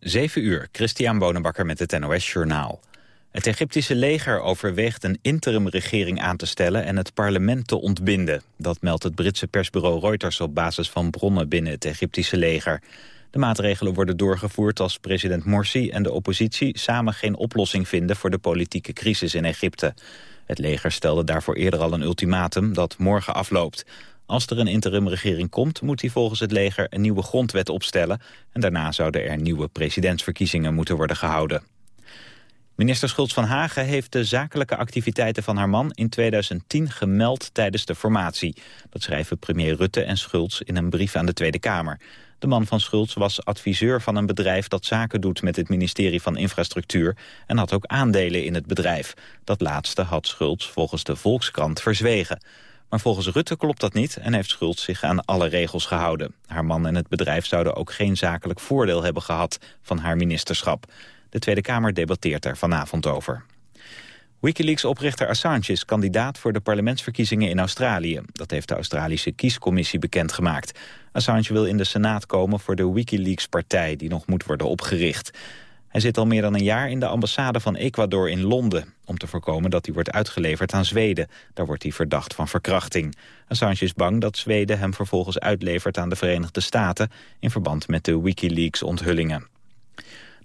7 uur, Christian Bonenbakker met het NOS Journaal. Het Egyptische leger overweegt een interimregering aan te stellen en het parlement te ontbinden. Dat meldt het Britse persbureau Reuters op basis van bronnen binnen het Egyptische leger. De maatregelen worden doorgevoerd als president Morsi en de oppositie samen geen oplossing vinden voor de politieke crisis in Egypte. Het leger stelde daarvoor eerder al een ultimatum dat morgen afloopt. Als er een interimregering komt, moet hij volgens het leger een nieuwe grondwet opstellen. En daarna zouden er nieuwe presidentsverkiezingen moeten worden gehouden. Minister Schultz van Hagen heeft de zakelijke activiteiten van haar man in 2010 gemeld tijdens de formatie. Dat schrijven premier Rutte en Schultz in een brief aan de Tweede Kamer. De man van Schultz was adviseur van een bedrijf dat zaken doet met het ministerie van Infrastructuur en had ook aandelen in het bedrijf. Dat laatste had Schultz volgens de Volkskrant verzwegen. Maar volgens Rutte klopt dat niet en heeft Schultz zich aan alle regels gehouden. Haar man en het bedrijf zouden ook geen zakelijk voordeel hebben gehad van haar ministerschap. De Tweede Kamer debatteert er vanavond over. Wikileaks-oprichter Assange is kandidaat voor de parlementsverkiezingen in Australië. Dat heeft de Australische kiescommissie bekendgemaakt. Assange wil in de Senaat komen voor de Wikileaks-partij die nog moet worden opgericht. Hij zit al meer dan een jaar in de ambassade van Ecuador in Londen... om te voorkomen dat hij wordt uitgeleverd aan Zweden. Daar wordt hij verdacht van verkrachting. Assange is bang dat Zweden hem vervolgens uitlevert aan de Verenigde Staten... in verband met de Wikileaks-onthullingen.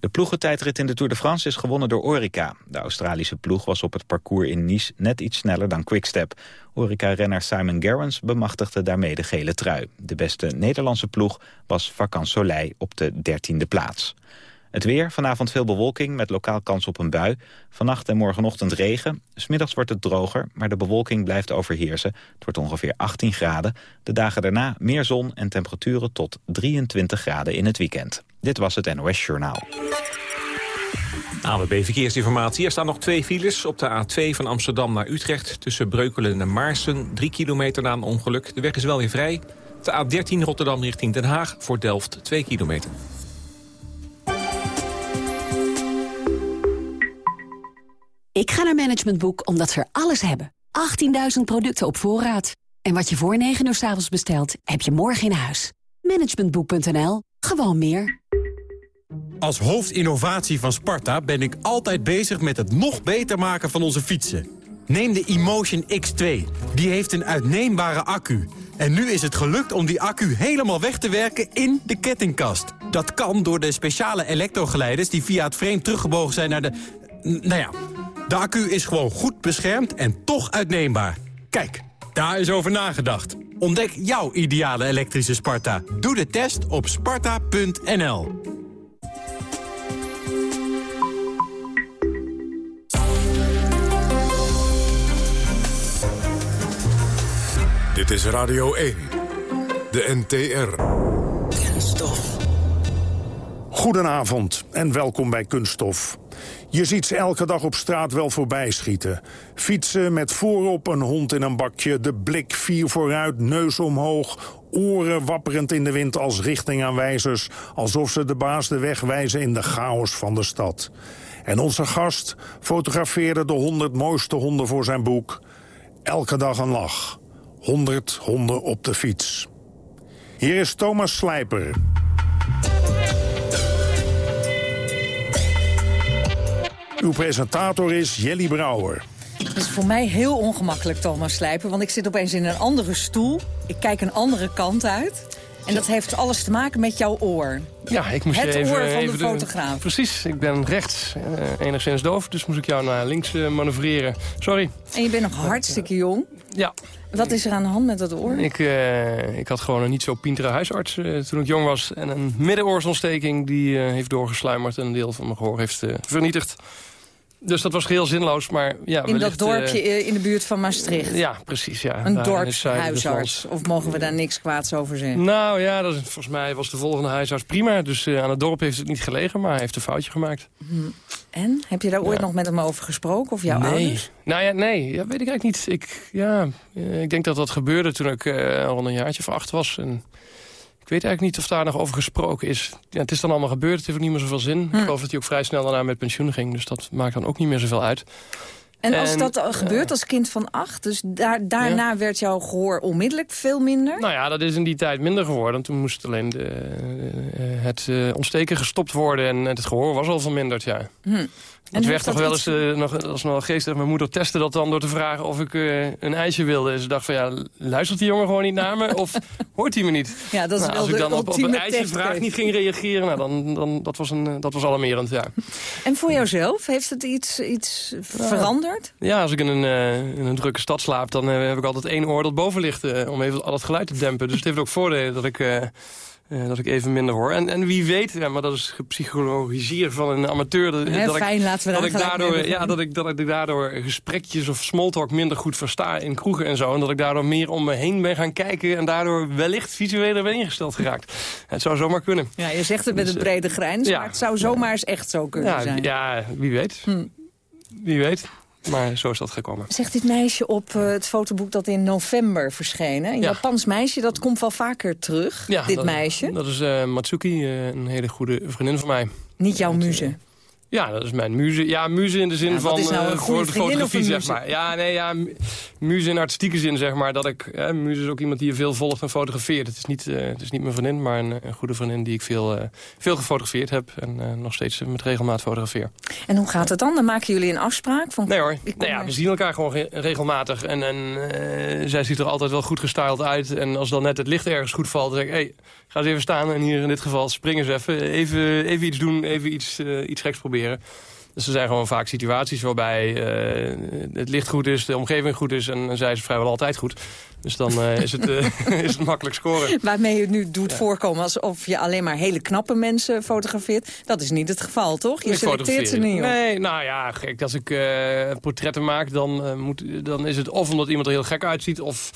De ploegentijdrit in de Tour de France is gewonnen door Orica. De Australische ploeg was op het parcours in Nice net iets sneller dan Quickstep. Orica-renner Simon Gerrans bemachtigde daarmee de gele trui. De beste Nederlandse ploeg was Vacan Soleil op de dertiende plaats. Het weer, vanavond veel bewolking met lokaal kans op een bui. Vannacht en morgenochtend regen. Smiddags wordt het droger, maar de bewolking blijft overheersen. Het wordt ongeveer 18 graden. De dagen daarna meer zon en temperaturen tot 23 graden in het weekend. Dit was het NOS Journaal. AWB Verkeersinformatie. Er staan nog twee files op de A2 van Amsterdam naar Utrecht... tussen Breukelen en Maarsen, drie kilometer na een ongeluk. De weg is wel weer vrij. De A13 Rotterdam richting Den Haag voor Delft, 2 kilometer. Ik ga naar Management Boek omdat ze er alles hebben. 18.000 producten op voorraad. En wat je voor 9 uur s avonds bestelt, heb je morgen in huis. Managementboek.nl. Gewoon meer. Als hoofdinnovatie van Sparta ben ik altijd bezig met het nog beter maken van onze fietsen. Neem de Emotion X2. Die heeft een uitneembare accu. En nu is het gelukt om die accu helemaal weg te werken in de kettingkast. Dat kan door de speciale elektrogeleiders die via het frame teruggebogen zijn naar de... Nou ja, de accu is gewoon goed beschermd en toch uitneembaar. Kijk, daar is over nagedacht. Ontdek jouw ideale elektrische Sparta. Doe de test op sparta.nl. Dit is Radio 1, de NTR. Kunststof. Goedenavond en welkom bij Kunststof. Je ziet ze elke dag op straat wel voorbij schieten. Fietsen met voorop een hond in een bakje, de blik vier vooruit, neus omhoog... oren wapperend in de wind als richtingaanwijzers... alsof ze de baas de weg wijzen in de chaos van de stad. En onze gast fotografeerde de honderd mooiste honden voor zijn boek. Elke dag een lach. 100 honden op de fiets. Hier is Thomas Slijper. Uw presentator is Jelly Brouwer. Het is voor mij heel ongemakkelijk, Thomas Slijper. Want ik zit opeens in een andere stoel. Ik kijk een andere kant uit. En dat heeft alles te maken met jouw oor. Ja, ik moest Het je even, oor van de fotograaf. Precies, ik ben rechts eh, enigszins doof, dus moest ik jou naar links eh, manoeuvreren. Sorry. En je bent nog hartstikke jong. Ja. Wat is er aan de hand met dat oor? Ik, eh, ik had gewoon een niet zo pintere huisarts eh, toen ik jong was. En een middenoorsontsteking die eh, heeft doorgesluimerd en een deel van mijn gehoor heeft eh, vernietigd. Dus dat was geheel zinloos, maar ja, in dat wellicht, dorpje eh, eh, in de buurt van Maastricht. ja, precies, ja. Een des dorpshuisarts. Of mogen we daar niks kwaads over zeggen? Nou ja, dat is, volgens mij was de volgende huisarts prima. Dus eh, aan het dorp heeft het niet gelegen, maar hij heeft een foutje gemaakt. En? Heb je daar ooit Ja. nog met hem over gesproken? Of jouw nee. ouders? Nou ja, nee, ja, weet ik eigenlijk niet. Ik, ja, eh, ik denk dat dat gebeurde toen ik eh, al een jaartje of acht was. En weet eigenlijk niet of daar nog over gesproken is. Ja, het is dan allemaal gebeurd, het heeft ook niet meer zoveel zin. Hm. Ik geloof dat hij ook vrij snel daarna met pensioen ging. Dus dat maakt dan ook niet meer zoveel uit. En als dat uh, gebeurt als kind van acht, dus daar, daarna werd jouw gehoor onmiddellijk veel minder? Nou ja, dat is in die tijd minder geworden. Toen moest alleen de, het ontsteken gestopt worden en het gehoor was al verminderd, ja. Hm. Het werd toch wel eens uh, nog, als nog geestig. Mijn moeder testte dat dan door te vragen of ik uh, een ijsje wilde. En ze dacht van ja, luistert die jongen gewoon niet naar me? Of hoort hij me niet? Ja, dat is nou, als ik dan op, op een ijsjevraag niet ging reageren, nou, dan, dan, dat, was een, dat was alarmerend, ja. En voor jouzelf, heeft het iets, iets veranderd? Ja, als ik in een, uh, in een drukke stad slaap, dan heb ik altijd één oor dat boven ligt... om even al dat geluid te dempen. Dus het heeft ook voordelen dat ik uh, dat ik even minder hoor. En, en wie weet, ja, maar dat is gepsychologiseerd van een amateur. Dat, dat fijn, ik, laten we dat ik daardoor, ja, dat ik, dat ik daardoor gesprekjes of smalltalk minder goed versta in kroegen en zo. En dat ik daardoor meer om me heen ben gaan kijken en daardoor wellicht visueler ben ingesteld geraakt. Het zou zomaar kunnen. Ja, je zegt het met dus, een brede grijns, ja, maar het zou zomaar eens echt zo kunnen ja, zijn. Ja, wie weet. Hm. Wie weet. Maar zo is dat gekomen. Zegt dit meisje op uh, het fotoboek dat in november verscheen. Een ja. Japans meisje, dat komt wel vaker terug, ja, dit dat, meisje. Dat is uh, Matsuki, uh, een hele goede vriendin van mij. Niet jouw muze? Ja, dat is mijn muze. Ja, muze in de zin ja, van nou uh, voor de fotografie, zeg maar. Ja, nee, ja, muze in artistieke zin, zeg maar. Dat ik, uh, muze is ook iemand die je veel volgt en fotografeert. Het is niet, uh, het is niet mijn vriendin, maar een, een goede vriendin die ik veel, veel gefotografeerd heb. En nog steeds met regelmaat fotografeer. En hoe gaat het dan? Dan maken jullie een afspraak? Van, nee hoor, nou ja, we zien elkaar gewoon re regelmatig. En, en zij ziet er altijd wel goed gestyled uit. En als dan net het licht ergens goed valt, dan zeg ik... Hey, ga eens even staan en hier in dit geval springen ze even. Even, even iets doen, even iets, iets geks proberen. Dus er zijn gewoon vaak situaties waarbij uh, het licht goed is, de omgeving goed is... en, en zij is vrijwel altijd goed. Dus dan uh, is, het, uh, is het makkelijk scoren. Waarmee je het nu doet ja. voorkomen alsof je alleen maar hele knappe mensen fotografeert. Dat is niet het geval, toch? Je ik selecteert ze niet, Nee, nou ja, gek. Als ik portretten maak, dan, moet, dan is het of omdat iemand er heel gek uitziet... of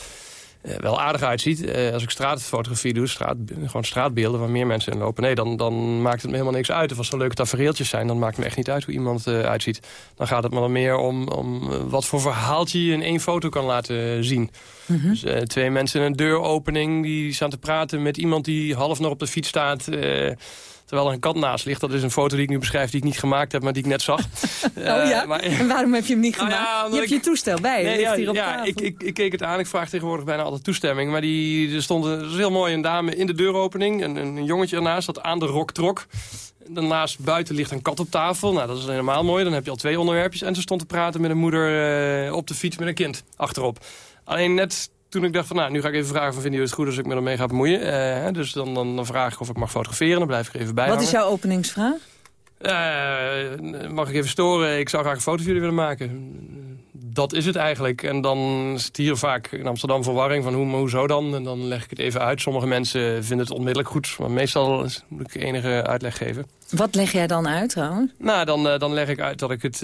wel aardig uitziet. Uh, als ik straatfotografie doe, straat, gewoon straatbeelden waar meer mensen in lopen... nee, dan, dan maakt het me helemaal niks uit. Of als er leuke tafereeltjes zijn, dan maakt het me echt niet uit hoe iemand uh, uitziet. Dan gaat het me dan meer om, om wat voor verhaaltje je in één foto kan laten zien. Mm -hmm. dus, twee mensen in een deuropening die staan te praten met iemand die half nog op de fiets staat terwijl er een kat naast ligt. Dat is een foto die ik nu beschrijf die ik niet gemaakt heb, maar die ik net zag. oh ja? Maar, en waarom heb je hem niet gemaakt? Nou ja, je hebt ik, je toestel bij, nee, ja, hier op ja, ik, ik, ik, keek het aan. Ik vraag tegenwoordig bijna altijd toestemming. Maar die, er stond een, heel mooi een dame in de deuropening. En een, een jongetje ernaast dat aan de rok trok. Daarnaast buiten ligt een kat op tafel. Nou, dat is helemaal mooi. Dan heb je al twee onderwerpjes. En ze stond te praten met een moeder uh, op de fiets met een kind achterop. Alleen net toen ik dacht van, nou, nu ga ik even vragen van vinden jullie het goed als ik me ermee ga bemoeien. Uh, dus dan, dan, dan, vraag ik of ik mag fotograferen, dan blijf ik er even bij Wat is jouw openingsvraag? Uh, mag ik even storen? Ik zou graag een foto van jullie willen maken. Dat is het eigenlijk. En dan zit hier vaak in Amsterdam verwarring van hoe, hoezo dan? En dan leg ik het even uit. Sommige mensen vinden het onmiddellijk goed. Maar meestal moet ik enige uitleg geven. Wat leg jij dan uit trouwens? Nou, dan, uh, dan leg ik uit dat ik, het,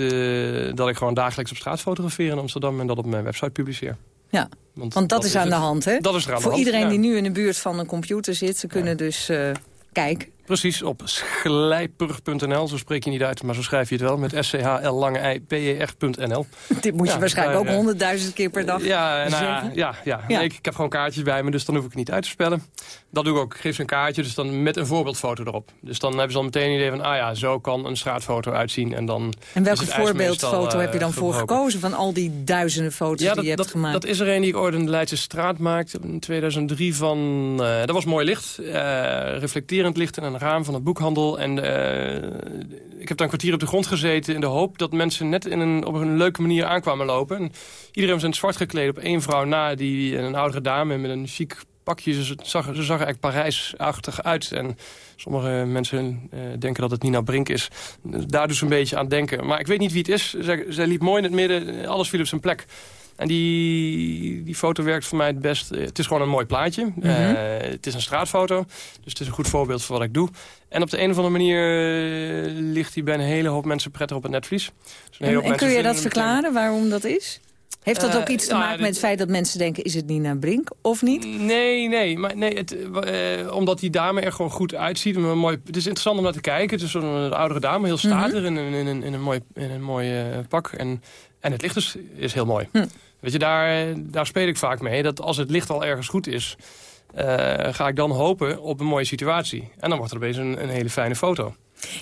dat ik gewoon dagelijks op straat fotografeer in Amsterdam. En dat op mijn website publiceer. Ja, want, Want dat, dat, is aan de hand, hè? Dat is er aan Voor de hand, iedereen ja. die nu in de buurt van een computer zit... ze kunnen ja. dus uh, kijken. Precies, op schlijper.nl. Zo spreek je niet uit, maar zo schrijf je het wel. Met S-C-H-L lange P-E-R.nl. Dit moet je ja, waarschijnlijk ook honderdduizend keer per dag ja, nou, ja, ja. Nee, ik, ik, heb gewoon kaartjes bij me, dus dan hoef ik het niet uit te spellen. Dat doe ik ook. Ik geef ze een kaartje, dus dan met een voorbeeldfoto erop. Dus dan hebben ze al meteen een idee van... ah ja, zo kan een straatfoto uitzien. En, dan en welke voorbeeldfoto heb je dan voor gekozen... van al die duizenden foto's ja, die dat, je hebt dat, gemaakt? Dat is er een die ik ooit in de Leidse straat maakte in 2003 van... Uh, dat was mooi licht, uh, reflecterend licht in een raam van een boekhandel. En uh, ik heb daar een kwartier op de grond gezeten... in de hoop dat mensen net in een, op een leuke manier aankwamen lopen. En iedereen was in het zwart gekleed op één vrouw na... die een oudere dame met een chic pakje. Ze zag, ze zag eigenlijk Parijsachtig uit. En sommige mensen uh, denken dat het Nina Brink is. Daar dus een beetje aan denken. Maar ik weet niet wie het is. Zij, zij liep mooi in het midden. Alles viel op zijn plek. En die, die foto werkt voor mij het best. Het is gewoon een mooi plaatje. Mm -hmm. uh, het is een straatfoto. Dus het is een goed voorbeeld van wat ik doe. En op de een of andere manier uh, ligt hij bij een hele hoop mensen prettig op het netvlies. Dus en, en kun je dat verklaren waarom dat is? Heeft dat ook iets te maken uh, met het feit dat mensen denken... is het Nina Brink of niet? Nee, nee. Maar nee het, uh, omdat die dame er gewoon goed uitziet. Een mooi, het is interessant om naar te kijken. Het is een oudere dame, heel statig mm -hmm. in, in, in, in, een mooi, in een mooi pak. En, en het licht is, is heel mooi. Hm. Weet je, daar, daar speel ik vaak mee. Dat als het licht al ergens goed is... ga ik dan hopen op een mooie situatie. En dan wordt er opeens een, een hele fijne foto.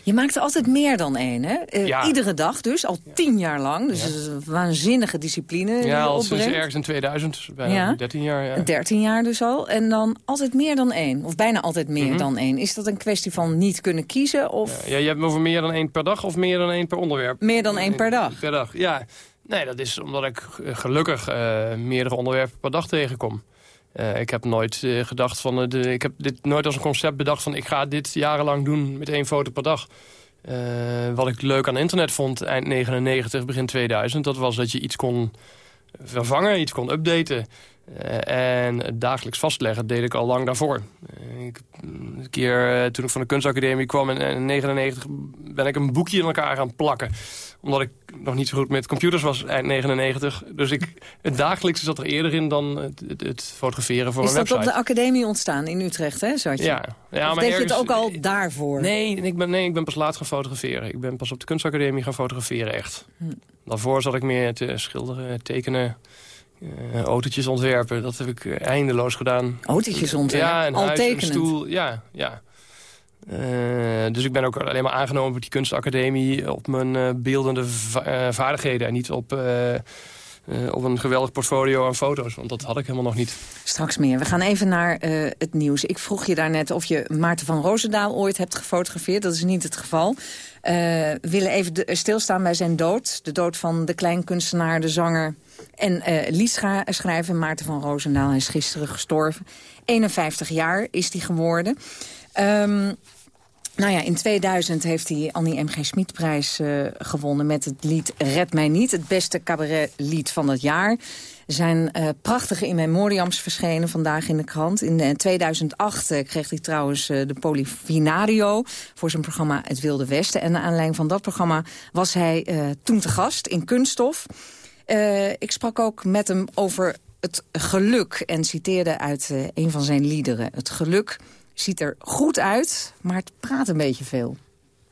Je maakt er altijd meer dan één, hè? Uh, Iedere dag dus, al tien jaar lang. Dus het is een waanzinnige discipline Ja, al sinds ergens in 2000, dus bijna ja. 13 jaar. Ja. 13 jaar dus al. En dan altijd meer dan één, of bijna altijd meer mhm. dan één. Is dat een kwestie van niet kunnen kiezen? Of... Ja, je hebt over meer dan één per dag of meer dan één per onderwerp? Meer dan één per dag? Per dag, ja. Nee, dat is omdat ik gelukkig uh, meerdere onderwerpen per dag tegenkom. Uh, ik heb nooit uh, gedacht van... de, ik heb dit nooit als een concept bedacht van... ik ga dit jarenlang doen met één foto per dag. Wat ik leuk aan internet vond eind 99, begin 2000... dat was dat je iets kon vervangen, iets kon updaten. En dagelijks vastleggen deed ik al lang daarvoor. Ik, een keer toen ik van de kunstacademie kwam in 1999... ben ik een boekje in elkaar gaan plakken omdat ik nog niet zo goed met computers was eind 99. Dus ik, het dagelijkse zat er eerder in dan het, het, fotograferen voor een website. Is dat op de academie ontstaan in Utrecht, hè? Zat je? Ja. ja of maar deed je het ook al daarvoor? Nee ik, ben, nee, ik ben pas laat gaan fotograferen. Ik ben pas op de kunstacademie gaan fotograferen, echt. Hm. Daarvoor zat ik meer te schilderen, tekenen... Uh, autootjes ontwerpen, dat heb ik eindeloos gedaan. Autootjes ontwerpen? Ja, een Al huis? Een stoel, ja, ja. Uh, dus ik ben ook alleen maar aangenomen op die kunstacademie... op mijn uh, beeldende uh, vaardigheden en niet op, op een geweldig portfolio aan foto's. Want dat had ik helemaal nog niet. Straks meer. We gaan even naar het nieuws. Ik vroeg je daarnet of je Maarten van Roosendaal ooit hebt gefotografeerd. Dat is niet het geval. we willen even stilstaan bij zijn dood. De dood van de kleinkunstenaar, de zanger en liedschrijver Maarten van Roosendaal. Is gisteren gestorven. 51 jaar is hij geworden. Um, nou ja, in 2000 heeft hij Annie M.G. Schmidprijs uh, gewonnen met het lied Red Mij Niet. Het beste cabaretlied van het jaar. Er zijn uh, prachtige in memoriams verschenen vandaag in de krant. In uh, 2008 uh, kreeg hij trouwens de Polifinario voor zijn programma Het Wilde Westen. En naar aanleiding van dat programma was hij toen te gast in Kunststof. ik sprak ook met hem over het geluk en citeerde uit een van zijn liederen. Het geluk ziet er goed uit, maar het praat een beetje veel.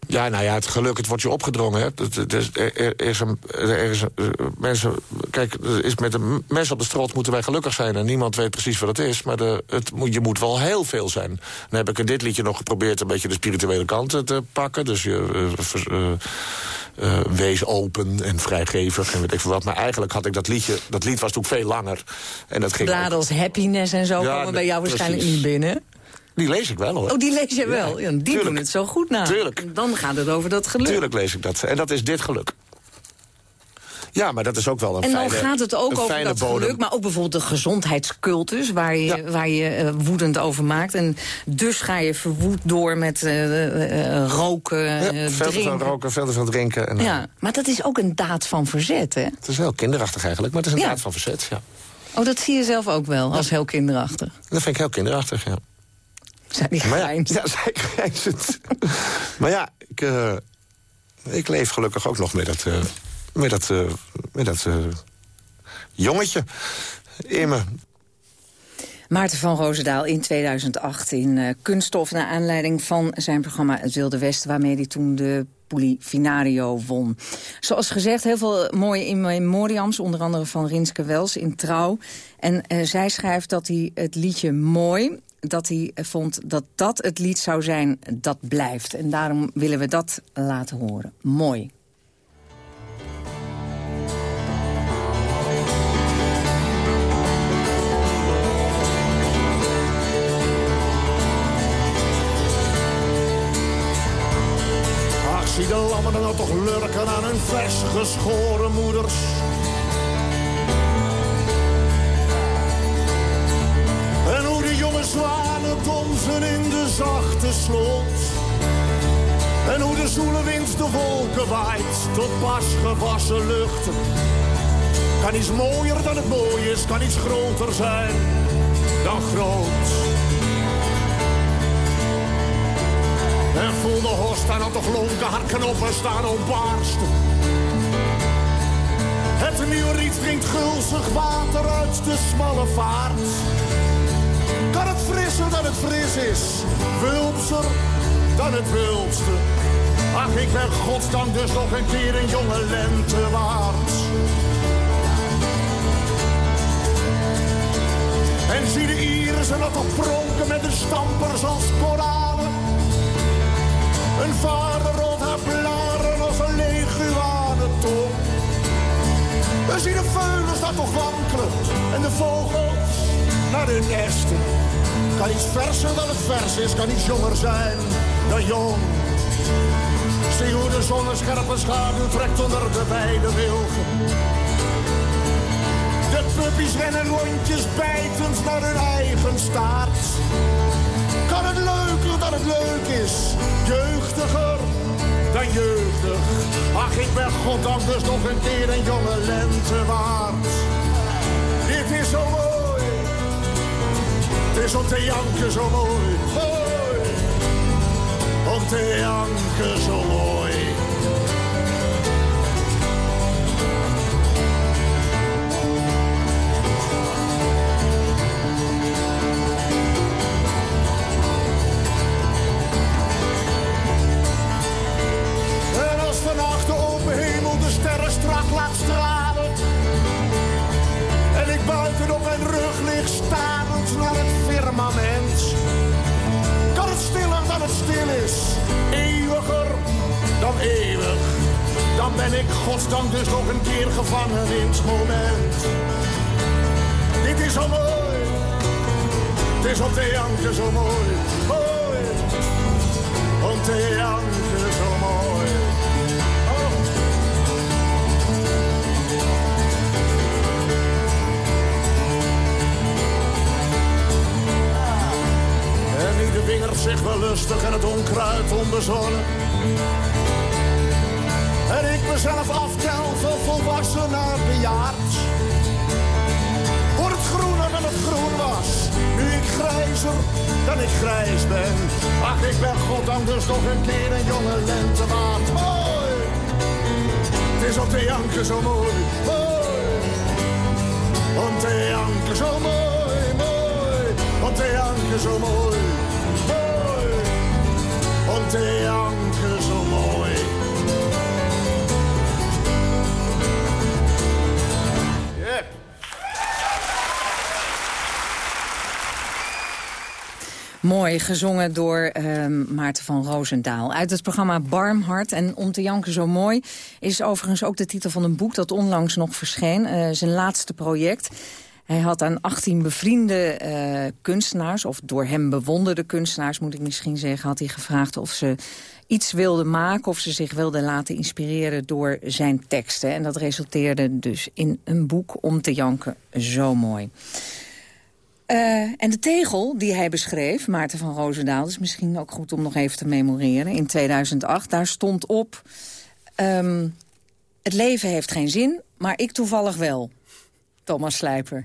Ja, nou ja, het geluk, het wordt je opgedrongen. Hè. er, is een, er is mensen, kijk, is met de mensen op de strot moeten wij gelukkig zijn. En niemand weet precies wat het is. Maar de, het, je moet wel heel veel zijn. Dan heb ik in dit liedje nog geprobeerd een beetje de spirituele kant te pakken. Dus je uh, uh, wees open en vrijgevig en weet ik veel wat. Maar eigenlijk had ik dat liedje, dat lied was toen veel langer. En dat ging Bladen als happiness en zo ja, komen bij jou waarschijnlijk niet binnen. Die lees ik wel, hoor. Oh, die lees je wel? Ja, die Tuurlijk. doen het zo goed na. Tuurlijk. Dan gaat het over dat geluk. Tuurlijk lees ik dat. En dat is dit geluk. Ja, maar dat is ook wel een En dan fijne, gaat het ook over dat bodem. geluk, maar ook bijvoorbeeld de gezondheidscultus... waar je, ja. waar je uh, woedend over maakt. En dus ga je verwoed door met uh, uh, roken, ja, veel drinken. Veel roken, veel te veel drinken. En, ja, maar dat is ook een daad van verzet, hè? Het is heel kinderachtig eigenlijk, maar het is een ja. daad van verzet, ja. Oh, dat zie je zelf ook wel, als heel kinderachtig? Dat vind ik heel kinderachtig, ja. Zijn die maar ja, ja, zij grijnzend. maar ja, ik, uh, ik leef gelukkig ook nog met dat, uh, met dat, uh, met dat jongetje in me. Maarten van Roosendaal in 2008 in Kunststof... naar aanleiding van zijn programma Het Wilde Westen... waarmee hij toen de Polifinario won. Zoals gezegd, heel veel mooie in memoriams... onder andere van Rinske Wels in Trouw. En uh, zij schrijft dat hij het liedje Mooi dat hij vond dat dat het lied zou zijn dat blijft. En daarom willen we dat laten horen. Mooi. Ach, zie de lammen dan nou toch lurken aan hun vers geschoren moeders. Zwanen donzen in de zachte slot. En hoe de zoele wind de wolken waait tot pas gewassen luchten. Kan iets mooier dan het mooi is, kan iets groter zijn dan groot. En voel de horst staan op de glonken, haar knoppen staan op barsten. Het nieuwe riet drinkt gulzig water uit de smalle vaart. Kan het frisser dan het fris is, wulpser dan het wulpste. Ach, ik ben godsdank dus nog een keer een jonge lente waard. En zie de irissen op pronken met de stampers als koralen. Een vader rolt haar blaren als een leguanentop. We zien de veulens dat toch wankelen en de vogels naar hun nesten. Kan iets verser dan het vers is, kan iets jonger zijn dan jong. Zie hoe de zon een scherpe schaduw trekt onder de wijde wilgen. De puppies rennen rondjes bijtend naar hun eigen staart. Kan het leuker dan het leuk is, jeugdiger dan jeugdig. Ach, ik ben goddank dus nog een keer een jonge lente waard. Dit is zo is om te janken zo mooi. mooi. Om te janken zo mooi. En als vannacht de open hemel de sterren strak laat stralen. En ik buiten op mijn rug lig starend naar het Kan het stiller dan het stil is, eeuwiger dan eeuwig. Dan ben ik godsdank dus nog een keer gevangen in het moment. Dit is zo mooi, het is op de janken zo mooi, mooi. Om te janken de zich wel lustig en het onkruid onbezonnen. En ik mezelf aftel van volwassen naar bejaard. Word het groener dan het groen was. Nu ik grijzer dan ik grijs ben. Ach, ik ben goddank dus nog een keer een jonge lentemaat. Mooi! Het is op de janken zo mooi. Mooi! Om te janken zo mooi, mooi. Om te janken zo. Mooi! Mooi, gezongen door ehm, Maarten van Roosendaal. Uit het programma Barmhart en Om te janken zo mooi... is overigens ook de titel van een boek dat onlangs nog verscheen. eh, zijn laatste project. Hij had aan 18 bevriende eh, kunstenaars... of door hem bewonderde kunstenaars, moet ik misschien zeggen... had hij gevraagd of ze iets wilden maken... of ze zich wilden laten inspireren door zijn teksten. En dat resulteerde dus in een boek Om te janken zo mooi. Eh, en de tegel die hij beschreef, Maarten van Roosendaal... is misschien ook goed om nog even te memoreren, in 2008... daar stond op... ehm, het leven heeft geen zin, maar ik toevallig wel. Thomas Slijper.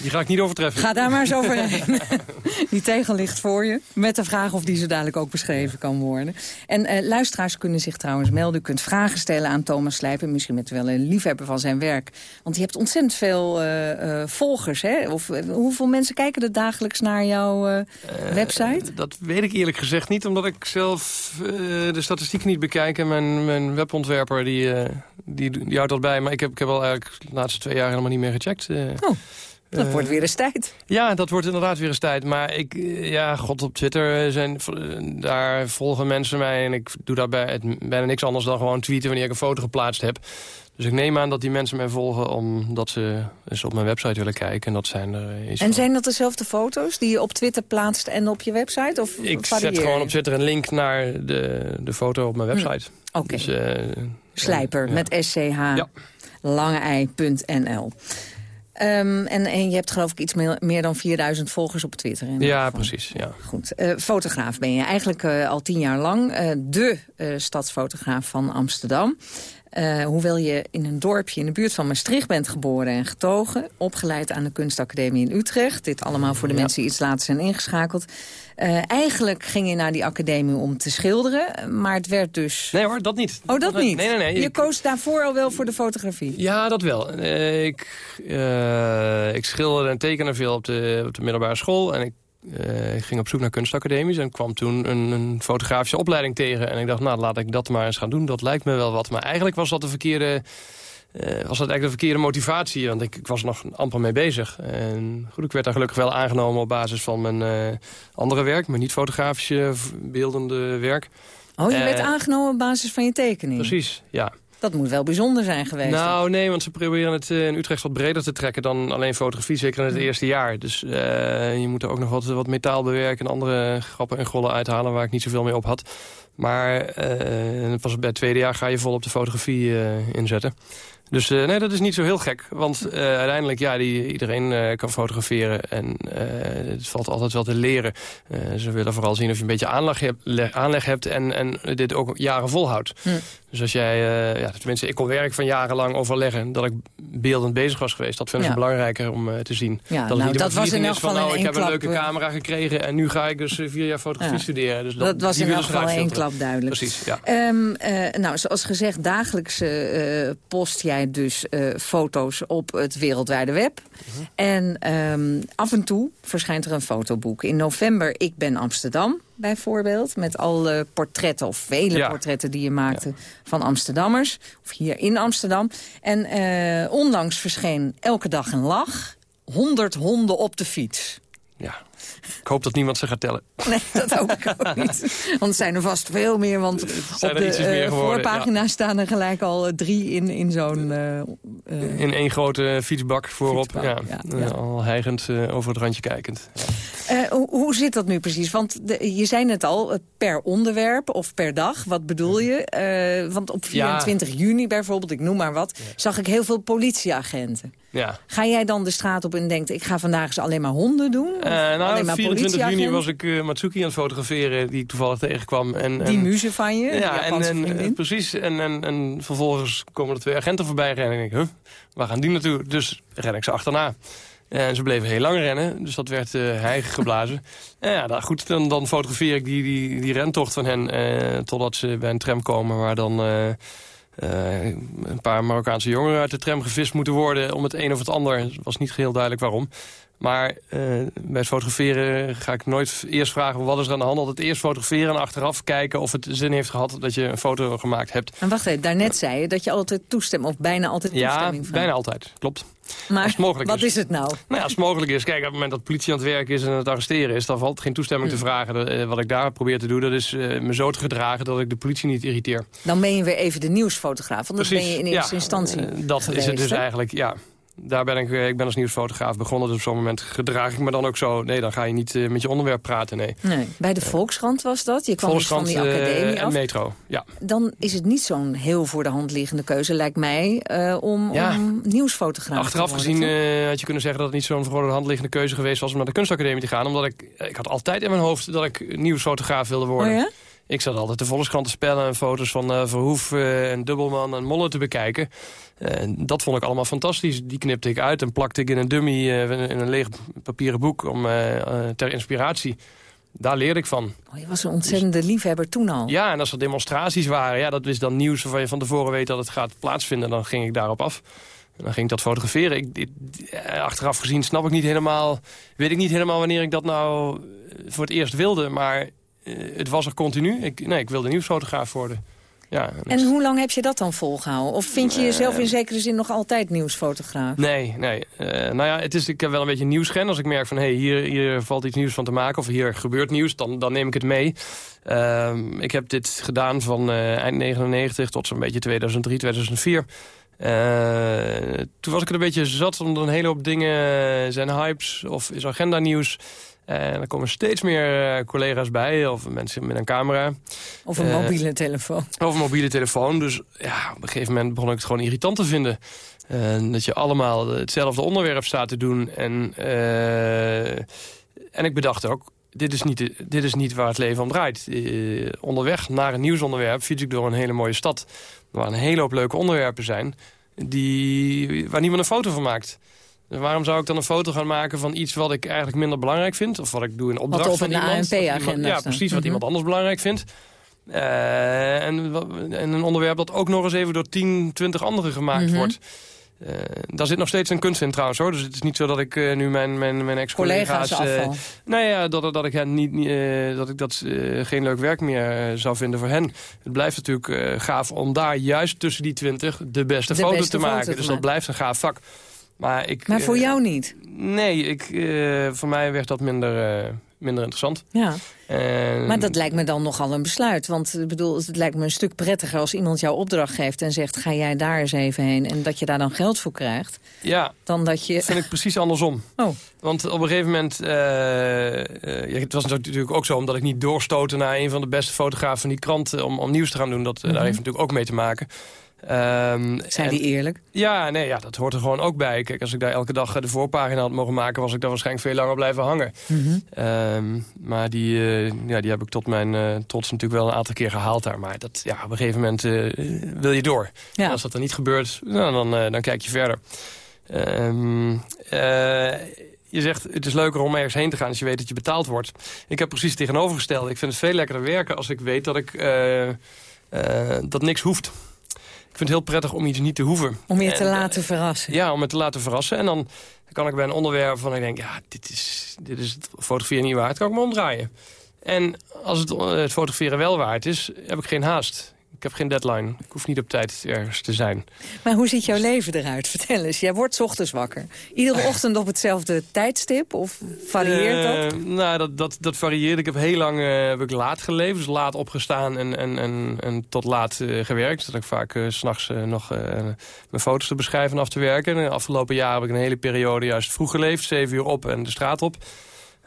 Die ga ik niet overtreffen. Ga daar maar eens overheen. die tegel ligt voor je. Met de vraag of die zo dadelijk ook beschreven kan worden. En eh, luisteraars kunnen zich trouwens melden. U kunt vragen stellen aan Thomas Slijper. Misschien met wel een liefhebber van zijn werk. Want je hebt ontzettend veel eh, eh, volgers. Hè? Of, hoeveel mensen kijken er dagelijks naar jouw website? Dat weet ik eerlijk gezegd niet, omdat ik zelf de statistieken niet bekijk. En mijn, mijn webontwerper, die, die, die houdt dat bij. Maar ik heb, ik heb al eigenlijk de laatste twee jaar helemaal niet meer gecheckt. Oh, dat Eh, wordt weer eens tijd. Ja, dat wordt inderdaad weer eens tijd. Maar ik, eh, ja, god, op Twitter zijn, eh, daar volgen mensen mij. En ik doe daarbij het, bijna niks anders dan gewoon tweeten wanneer ik een foto geplaatst heb. Dus ik neem aan dat die mensen mij volgen omdat ze eens op mijn website willen kijken. En dat zijn er eh, En van. zijn dat dezelfde foto's die je op Twitter plaatst en op je website? Of Ik varieer zet gewoon op Twitter een link naar de, de foto op mijn website. Oké. Dus, eh, Slijper ja. met SCH, Ja. langeei.nl. Ehm, en, en je hebt geloof ik iets meer, meer dan 4000 volgers op Twitter. Ja, geval. precies. Ja. Goed. Eh, fotograaf ben je eigenlijk eh, al tien jaar lang. eh, de stadsfotograaf van Amsterdam. Eh, hoewel je in een dorpje in de buurt van Maastricht bent geboren en getogen. Opgeleid aan de Kunstacademie in Utrecht. Dit allemaal voor de Ja. mensen die iets later zijn ingeschakeld. Eh, eigenlijk ging je naar die academie om te schilderen. Maar het werd dus... Nee hoor, dat niet. Oh, dat niet? Nee, nee, nee. Je Ik- koos daarvoor al wel voor de fotografie? Ja, dat wel. Eh, ik, ik schilderde en tekende veel op de, op de middelbare school. En ik, eh, ik ging op zoek naar kunstacademies. En kwam toen een, een fotografische opleiding tegen. En ik dacht, nou, laat ik dat maar eens gaan doen. Dat lijkt me wel wat. Maar eigenlijk was dat de verkeerde was dat eigenlijk de verkeerde motivatie. Want ik, ik was nog amper mee bezig. En goed, ik werd daar gelukkig wel aangenomen op basis van mijn andere werk. Mijn niet-fotografische beeldende werk. Oh, je werd aangenomen op basis van je tekening? Precies, ja. Dat moet wel bijzonder zijn geweest. Nou, nee, want ze proberen het eh, in Utrecht wat breder te trekken dan alleen fotografie, zeker in het eerste jaar. Dus uh, je moet er ook nog wat, wat metaal bewerken en andere grappen en gollen uithalen waar ik niet zoveel mee op had. Maar uh, pas bij het tweede jaar ga je vol op de fotografie inzetten. Dus uh, nee, dat is niet zo heel gek. Want uiteindelijk, ja, die, iedereen kan fotograferen. En het valt altijd wel te leren. ze willen vooral zien of je een beetje aanleg, hebt, aanleg hebt en, en dit ook jaren volhoudt. Hm. Dus als jij, ja, tenminste, ik kon werk van jarenlang overleggen... dat ik beeldend bezig was geweest. Dat vind ik belangrijker om te zien. Ja, dat, nou, dat was in elk geval nou, Ik heb een leuke camera gekregen en nu ga ik dus vier jaar fotografie studeren. Dus dat, dat was in elk geval één klap duidelijk. Precies, ja. Um, nou, zoals gezegd, dagelijks post jij dus foto's op het wereldwijde web. Mhm. En um, af en toe verschijnt er een fotoboek. In november Ik ben Amsterdam, bijvoorbeeld. Met alle portretten, of vele ja. portretten die je maakte ja. van Amsterdammers. Of hier in Amsterdam. En uh, onlangs verscheen Elke dag een lach. 100 honden op de fiets. Ja, ik hoop dat niemand ze gaat tellen. Nee, dat hoop ik ook niet. Want er zijn er vast veel meer. Want op de uh, voorpagina ja. staan er gelijk al uh, drie in, in zo'n... Uh, in één grote fietsbak voorop. Fietsbak, ja, ja, Al heigend over het randje kijkend. Hoe, hoe, zit dat nu precies? Want de, je zei het al, per onderwerp of per dag. Wat bedoel je? want op 24 juni bijvoorbeeld, ik noem maar wat... zag ik heel veel politieagenten. Ja. Ga jij dan de straat op en denkt, ik ga vandaag eens alleen maar honden doen? Uh, nou, 24 juni was ik uh, Matsuki aan het fotograferen, die ik toevallig tegenkwam. En, die muze van je? Ja, en, en precies. En, en, en vervolgens komen er twee agenten voorbij rennen. En ik huh, waar gaan die naartoe? Dus ren ik ze achterna. En ze bleven heel lang rennen, dus dat werd uh, geblazen. en ja, nou, goed, dan, dan fotografeer ik die, die, die rentocht van hen... totdat ze bij een tram komen waar dan... Uh, een paar Marokkaanse jongeren uit de tram gevist moeten worden... om het een of het ander. Het was niet heel duidelijk waarom. Maar uh, bij het fotograferen ga ik nooit eerst vragen... wat is er aan de hand? Altijd eerst fotograferen en achteraf kijken of het zin heeft gehad... dat je een foto gemaakt hebt. En wacht even, daarnet zei je dat je altijd toestemt... of bijna altijd toestemming Ja, bijna altijd, klopt. Maar wat is. het nou? Nou ja, als het mogelijk is. Kijk, op het moment dat politie aan het werk is en het arresteren is... dan valt geen toestemming te hm. vragen. Uh, wat ik daar probeer te doen, dat is uh, me zo te gedragen... dat ik de politie niet irriteer. Dan ben je weer even de nieuwsfotograaf. Want dat ben je in eerste instantie Dat geweest, is het dus eigenlijk, ja daar ben ik, eh, ik ben als nieuwsfotograaf begonnen. Dus op zo'n moment gedraag ik me dan ook zo. Nee, dan ga je niet uh, met je onderwerp praten, nee. nee. Bij de Volkskrant was dat? Je kwam Volkskrant, dus van die academie uh, af. Metro, ja. Dan is het niet zo'n heel voor de hand liggende keuze, lijkt mij, uh, om, ja. om nieuwsfotograaf Achteraf te worden, gezien had je kunnen zeggen dat het niet zo'n voor de hand liggende keuze geweest was... om naar de kunstacademie te gaan. Omdat ik, ik had altijd in mijn hoofd dat ik nieuwsfotograaf wilde worden. Oh ja? Ik zat altijd de Volkskrant te spellen en foto's van uh, Verhoef uh, en Dubbelman en Molle te bekijken. Uh, dat vond ik allemaal fantastisch. Die knipte ik uit en plakte ik in een dummy in een leeg papieren boek om, ter inspiratie. Daar leerde ik van. Oh, je was een ontzettende liefhebber toen al. Ja, en als er demonstraties waren, ja, dat is dan nieuws waarvan je van tevoren weet dat het gaat plaatsvinden. Dan ging ik daarop af. En dan ging ik dat fotograferen. Ik, ik, achteraf gezien snap ik niet helemaal, weet ik niet helemaal wanneer ik dat nou voor het eerst wilde. Maar het was er continu. Ik, nee, ik wilde nieuwsfotograaf worden. Ja, en hoe lang heb je dat dan volgehouden? Of vind je jezelf in zekere zin nog altijd nieuwsfotograaf? Nee, nee. Uh, nou ja, het is, ik heb wel een beetje nieuwsgen. Als ik merk van, hé, hey, hier, hier valt iets nieuws van te maken... of hier gebeurt nieuws, dan, dan neem ik het mee. Uh, ik heb dit gedaan van uh, eind 99 tot zo'n beetje 2003, 2004... toen was ik er een beetje zat, omdat een hele hoop dingen zijn hypes of is agenda nieuws. En er komen steeds meer uh, collega's bij, of mensen met een camera. Of een uh, mobiele telefoon. Of een mobiele telefoon. Dus ja, op een gegeven moment begon ik het gewoon irritant te vinden. Uh, dat je allemaal hetzelfde onderwerp staat te doen. En, en ik bedacht ook, dit is, niet, dit is niet waar het leven om draait. onderweg naar een nieuwsonderwerp fiets ik door een hele mooie stad. Waar een hele hoop leuke onderwerpen zijn. Die, waar niemand een foto van maakt. Dus waarom zou ik dan een foto gaan maken van iets wat ik eigenlijk minder belangrijk vind? Of wat ik doe in opdracht van iemand. Ja, precies, wat mm -hmm. iemand anders belangrijk vindt. Uh, en, en, een onderwerp dat ook nog eens even door 10, 20 anderen gemaakt mm -hmm. wordt. Uh, daar zit nog steeds een kunst in trouwens hoor. Dus het is niet zo dat ik uh, nu mijn, mijn, mijn ex-collega's... Nou ja, dat, dat ik, hen niet, dat, ik dat geen leuk werk meer zou vinden voor hen. Het blijft natuurlijk gaaf om daar juist tussen die twintig de beste, de foto, te maken. Dus dat blijft een gaaf vak. Maar, ik, maar voor jou niet? Nee, ik, voor mij werd dat minder minder interessant. Ja. Maar dat lijkt me dan nogal een besluit. Want ik bedoel, het lijkt me een stuk prettiger als iemand jou opdracht geeft... en zegt, ga jij daar eens even heen en dat je daar dan geld voor krijgt. Ja, dan dat je... vind ik precies andersom. Oh. Want op een gegeven moment... Uh, uh, het was natuurlijk ook zo omdat ik niet doorstoten naar een van de beste fotografen van die krant... om, om nieuws te gaan doen. Dat, Daar mhm. heeft natuurlijk ook mee te maken. Um, Zijn die eerlijk? Ja, nee, ja, dat hoort er gewoon ook bij. Kijk, als ik daar elke dag de voorpagina had mogen maken... was ik daar waarschijnlijk veel langer blijven hangen. Mhm. Ehm, maar die, uh, ja, die heb ik tot mijn uh, trots natuurlijk wel een aantal keer gehaald daar. Maar dat, ja, op een gegeven moment uh, wil je door. Ja. En als dat dan niet gebeurt, nou, dan, dan kijk je verder. Um, je zegt, het is leuker om ergens heen te gaan als je weet dat je betaald wordt. Ik heb precies het tegenovergestelde. Ik vind het veel lekkerder werken als ik weet dat ik dat niks hoeft. Ik vind het heel prettig om iets niet te hoeven. Om je te laten verrassen. Ja, om het te laten verrassen. En dan kan ik bij een onderwerp van ik denk, ja, dit is, dit is het fotograferen niet waard, kan ik me omdraaien. En als het, het fotograferen wel waard is, heb ik geen haast. Ik heb geen deadline. Ik hoef niet op tijd ergens te zijn. Maar hoe ziet jouw leven eruit? Vertel eens. Jij wordt ochtends wakker. Iedere ochtend op hetzelfde tijdstip? Of varieert dat? Uh, nou, dat, dat, dat varieert. Ik heb heel lang uh, heb ik laat geleefd. Dus laat opgestaan en, en, en, en tot laat uh, gewerkt. Dus dat ik vaak s s'nachts nog mijn foto's te beschrijven en af te werken. de afgelopen jaren heb ik een hele periode juist vroeg geleefd. Zeven uur op en de straat op.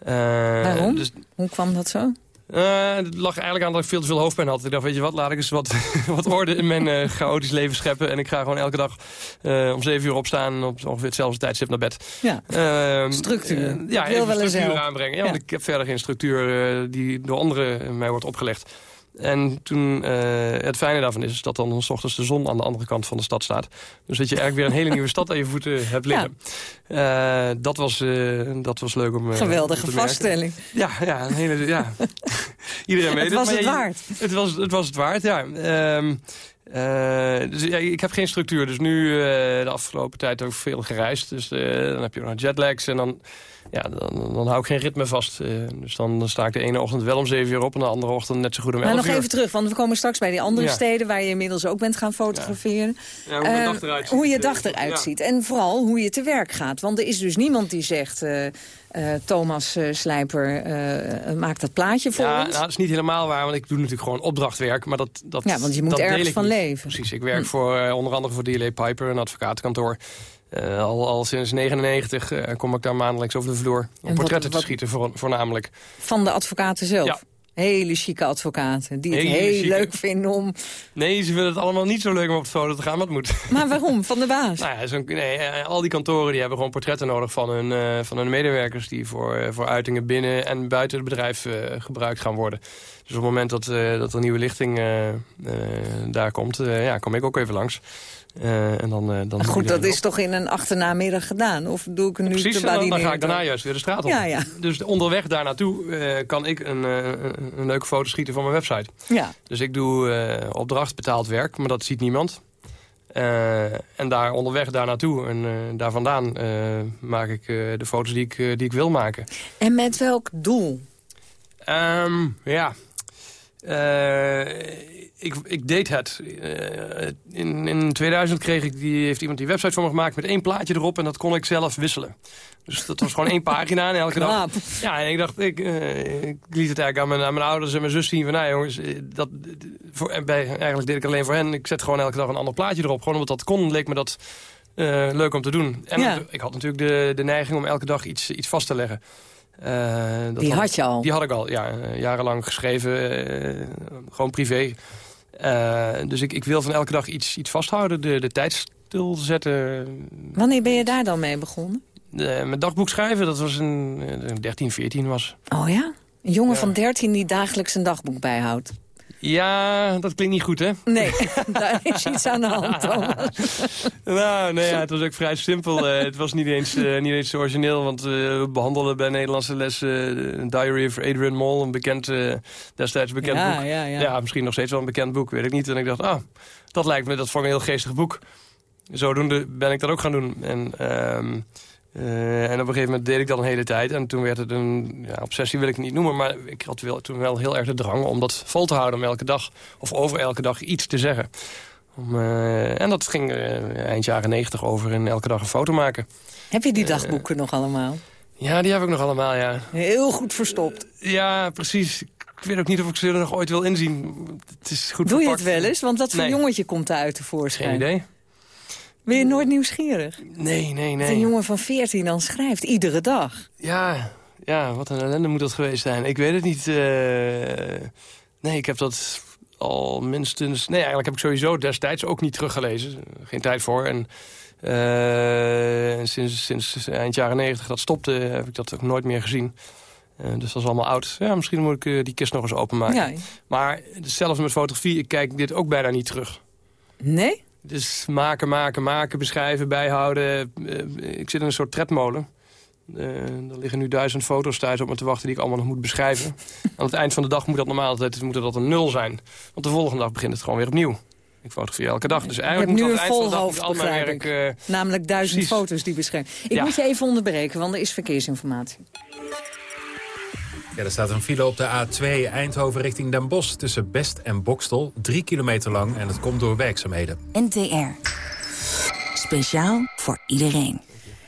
Waarom? Dus... Hoe kwam dat zo? Uh, het lag eigenlijk aan dat ik veel te veel hoofdpijn had. Ik dacht, weet je wat, laat ik eens wat, wat orde in mijn uh, chaotisch leven scheppen. En ik ga gewoon elke dag uh, om zeven uur opstaan en op ongeveer hetzelfde tijdstip naar bed. Ja, ehm, structuur. ja, wil wel structuur aanbrengen. Ja, Want ik heb verder geen structuur die door anderen mij wordt opgelegd. En toen, uh, het fijne daarvan is, is dat dan s ochtends de zon aan de andere kant van de stad staat. Dus dat je eigenlijk weer een hele nieuwe stad aan je voeten hebt liggen. Ja. Uh, dat, was, uh, dat was leuk om Geweldige vaststelling. Ja, ja, een hele, ja. iedereen weet het. Het was het, waard. Het was, het was het waard, ja. Um, dus ja, ik heb geen structuur. Dus nu de afgelopen tijd ook veel gereisd. Dus dan heb je nog jetlags en dan ja, dan, dan hou ik geen ritme vast. Dus dan, dan, sta ik de ene ochtend wel om zeven uur op... en de andere ochtend net zo goed om elf maar nog even terug, want we komen straks bij die andere steden... waar je inmiddels ook bent gaan fotograferen. Ja, hoe, uh, dag eruit ziet. hoe je dag eruit ziet. En vooral hoe je te werk gaat. Want er is dus niemand die zegt... Uh, Thomas Slijper maakt dat plaatje voor ja, ons. Nou, dat is niet helemaal waar, want ik doe natuurlijk gewoon opdrachtwerk. Maar dat, dat, ja, want je moet ergens van leven. Precies, ik werk hm. voor onder andere voor DLA Piper, een advocatenkantoor. Al, al sinds 99 uh, kom ik daar maandelijks over de vloer om portretten te schieten voor, voornamelijk. Van de advocaten zelf? Ja. Hele chique advocaten die het heel leuk vinden om... Nee, ze vinden het allemaal niet zo leuk om op de foto te gaan, maar het moet. Maar waarom? Van de baas? nou ja, nee, eh, al die kantoren die hebben gewoon portretten nodig van hun, uh, van hun medewerkers... die voor, uh, voor uitingen binnen en buiten het bedrijf gebruikt gaan worden. Dus op het moment dat, dat er nieuwe lichting daar komt, ja, kom ik ook even langs. Uh, en dan, uh, dan goed, dat is toch in een achternamiddag gedaan? Of doe ik nu Precies, te dan, dan ga ik daarna juist weer de straat op. Ja, ja. Dus onderweg daar naartoe uh, kan ik een, een leuke foto schieten van mijn website. Ja. Dus ik doe opdracht, betaald werk, maar dat ziet niemand. en daar onderweg daar naartoe en daar vandaan maak ik de foto's die ik, die ik wil maken. En met welk doel? Um, ja, ik, ik deed het. Uh, in, in 2000 kreeg ik die, heeft iemand die website voor me gemaakt met één plaatje erop en dat kon ik zelf wisselen. Dus dat was gewoon één pagina en elke dag. Ja, en ik dacht, ik, uh, ik liet het eigenlijk aan mijn, aan mijn, ouders en mijn zus zien van, nou jongens, eh, dat, voor, bij, eigenlijk deed ik alleen voor hen. Ik zet gewoon elke dag een ander plaatje erop. Gewoon omdat dat kon, leek me dat uh, leuk om te doen. En ja. ik had natuurlijk de, de neiging om elke dag iets, iets vast te leggen. Dat die had je al? Die had ik al, ja. jarenlang geschreven, uh, gewoon privé. Dus ik, ik wil van elke dag iets, iets vasthouden, de, de tijd stilzetten. Wanneer ben je daar dan mee begonnen? Mijn dagboek schrijven, dat was een, een 13, 14 was. Oh ja? Een jongen ja. van 13 die dagelijks een dagboek bijhoudt. Ja, dat klinkt niet goed, hè? Nee, daar is iets aan de hand, Thomas. nou, nee, ja, het was ook vrij simpel. Uh, het was niet eens, uh, niet eens origineel, want uh, we behandelden bij Nederlandse les een Diary of Adrian Mol, een bekend, destijds bekend ja, boek. Ja, ja. ja, misschien nog steeds wel een bekend boek, weet ik niet. En ik dacht, ah, dat lijkt me, dat vond ik een heel geestig boek. zodoende ben ik dat ook gaan doen. En, eh, en op een gegeven moment deed ik dat een hele tijd. En toen werd het een ja, obsessie, wil ik het niet noemen... maar ik had wel, toen wel heel erg de drang om dat vol te houden... om elke dag of over elke dag iets te zeggen. Om, eh, en dat ging eh, eind jaren negentig over en elke dag een foto maken. Heb je die dagboeken nog allemaal? Ja, die heb ik nog allemaal, ja. Heel goed verstopt. Ja, precies. Ik weet ook niet of ik ze er nog ooit wil inzien. Het is goed Doe je het wel eens? Want wat voor Nee. jongetje komt daar uit tevoorschijn? Geen idee. Ben je nooit nieuwsgierig? Nee, nee, Dat een nee. jongen van 14 dan schrijft, iedere dag. Ja, ja, wat een ellende moet dat geweest zijn. Ik weet het niet. eh, nee, ik heb dat al minstens... Nee, eigenlijk heb ik sowieso destijds ook niet teruggelezen. Geen tijd voor. En eh, sinds, sinds eind jaren negentig dat stopte, heb ik dat ook nooit meer gezien. Eh, dus dat is allemaal oud. Ja, misschien moet ik die kist nog eens openmaken. Ja. Maar zelfs met fotografie, ik kijk dit ook bijna niet terug. Nee? Dus maken, maken, maken, beschrijven, bijhouden. Eh, ik zit in een soort tredmolen. Eh, er liggen nu duizend foto's thuis op me te wachten die ik allemaal nog moet beschrijven. Aan het eind van de dag moet dat normaal altijd moet dat een nul zijn. Want de volgende dag begint het gewoon weer opnieuw. Ik fotografeer elke dag. Dus eigenlijk moet nu een vol hoofd, al mijn werk... eh, Namelijk duizend precies. foto's die beschrijven. Ik Ja. moet je even onderbreken, want er is verkeersinformatie. Ja, er staat een file op de A2 Eindhoven richting Den Bosch... tussen Best en Bokstel, drie kilometer lang... en het komt door werkzaamheden. NTR. Speciaal voor iedereen.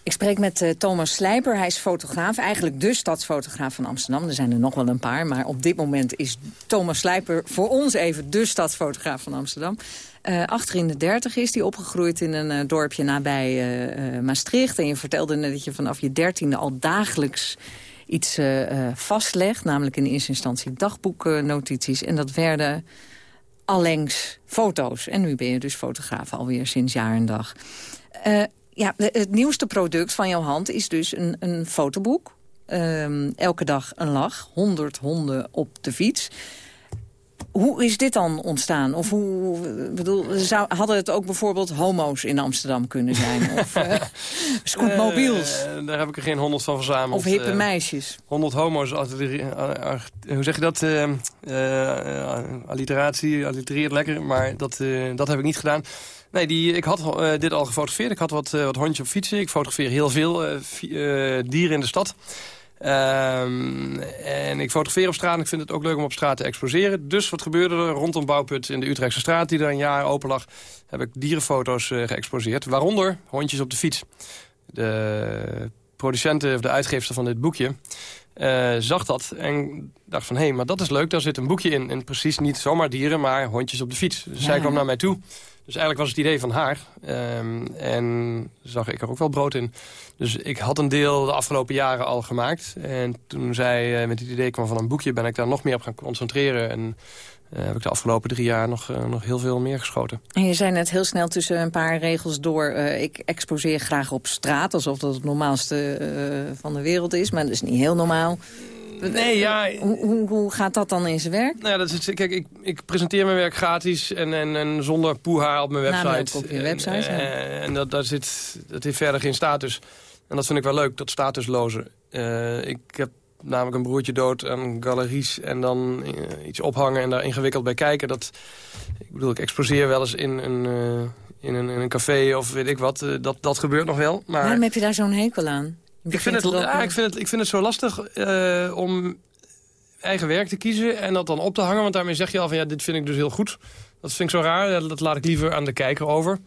Ik spreek met eh, Thomas Slijper. Hij is fotograaf, eigenlijk de stadsfotograaf van Amsterdam. Er zijn er nog wel een paar, maar op dit moment is Thomas Slijper... voor ons even de stadsfotograaf van Amsterdam. Eh achter in de dertig is hij opgegroeid in een eh, dorpje nabij Maastricht. En je vertelde net dat je vanaf je dertiende al dagelijks iets eh, eh, vastlegt. Namelijk in eerste instantie dagboeknotities. En dat werden allengs foto's. En nu ben je dus fotograaf alweer sinds jaar en dag. Eh, ja, het nieuwste product van jouw hand is dus een, een fotoboek. Ehm, elke dag een lach. 100 honden op de fiets. Hoe is dit dan ontstaan? Of hoe, bedoel, zou, hadden het ook bijvoorbeeld homo's in Amsterdam kunnen zijn? Of uh, scootmobiels? eh, daar heb ik er geen honderd van verzameld. of hippe Eh, meisjes? 100 homo's, eh, eh, hoe zeg je dat? Eh, eh, eh, alliteratie, allitereert lekker, maar dat, eh, dat heb ik niet gedaan. Nee, die, ik had eh, dit al gefotografeerd. Ik had wat, eh, wat hondjes op fietsen. Ik fotografeer heel veel eh, eh, dieren in de stad. Ehm, en ik fotografeer op straat en ik vind het ook leuk om op straat te exposeren. Dus wat gebeurde er rondom Bouwput in de Utrechtse straat... die daar een jaar open lag, heb ik dierenfoto's eh, geëxposeerd. Waaronder hondjes op de fiets. De producenten of de uitgeefster van dit boekje... eh, zag dat en dacht van... hé, hey, maar dat is leuk, daar zit een boekje in. En precies niet zomaar dieren, maar hondjes op de fiets. Dus Ja, zij kwam naar mij toe. Dus eigenlijk was het idee van haar. Ehm, en zag ik er ook wel brood in. Dus ik had een deel de afgelopen jaren al gemaakt. En toen zij eh, met het idee kwam van een boekje... ben ik daar nog meer op gaan concentreren. En eh, heb ik de afgelopen drie jaar nog, eh, nog heel veel meer geschoten. En je zei net heel snel tussen een paar regels door... eh, ik exposeer graag op straat, alsof dat het normaalste eh, van de wereld is. Maar dat is niet heel normaal. Nee, ja... Hoe, hoe, hoe gaat dat dan in zijn werk? Nou ja, dat is, kijk, ik, ik presenteer mijn werk gratis en, en, en zonder poeha op mijn website. Op je website, En, ja. eh, en dat, daar zit, dat heeft verder geen status. En dat vind ik wel leuk, dat statusloze. Eh, ik heb namelijk een broertje dood aan galeries en dan eh, iets ophangen en daar ingewikkeld bij kijken. Dat, ik bedoel, ik exposeer wel eens in een, eh, in een, in een café of weet ik wat. Eh, dat, dat gebeurt nog wel. Maar... Waarom heb je daar zo'n hekel aan? Ik vind, het, ja, ik, vind het, ik vind het zo lastig om eigen werk te kiezen en dat dan op te hangen. Want daarmee zeg je al van ja, dit vind ik dus heel goed. Dat vind ik zo raar. Dat laat ik liever aan de kijker over.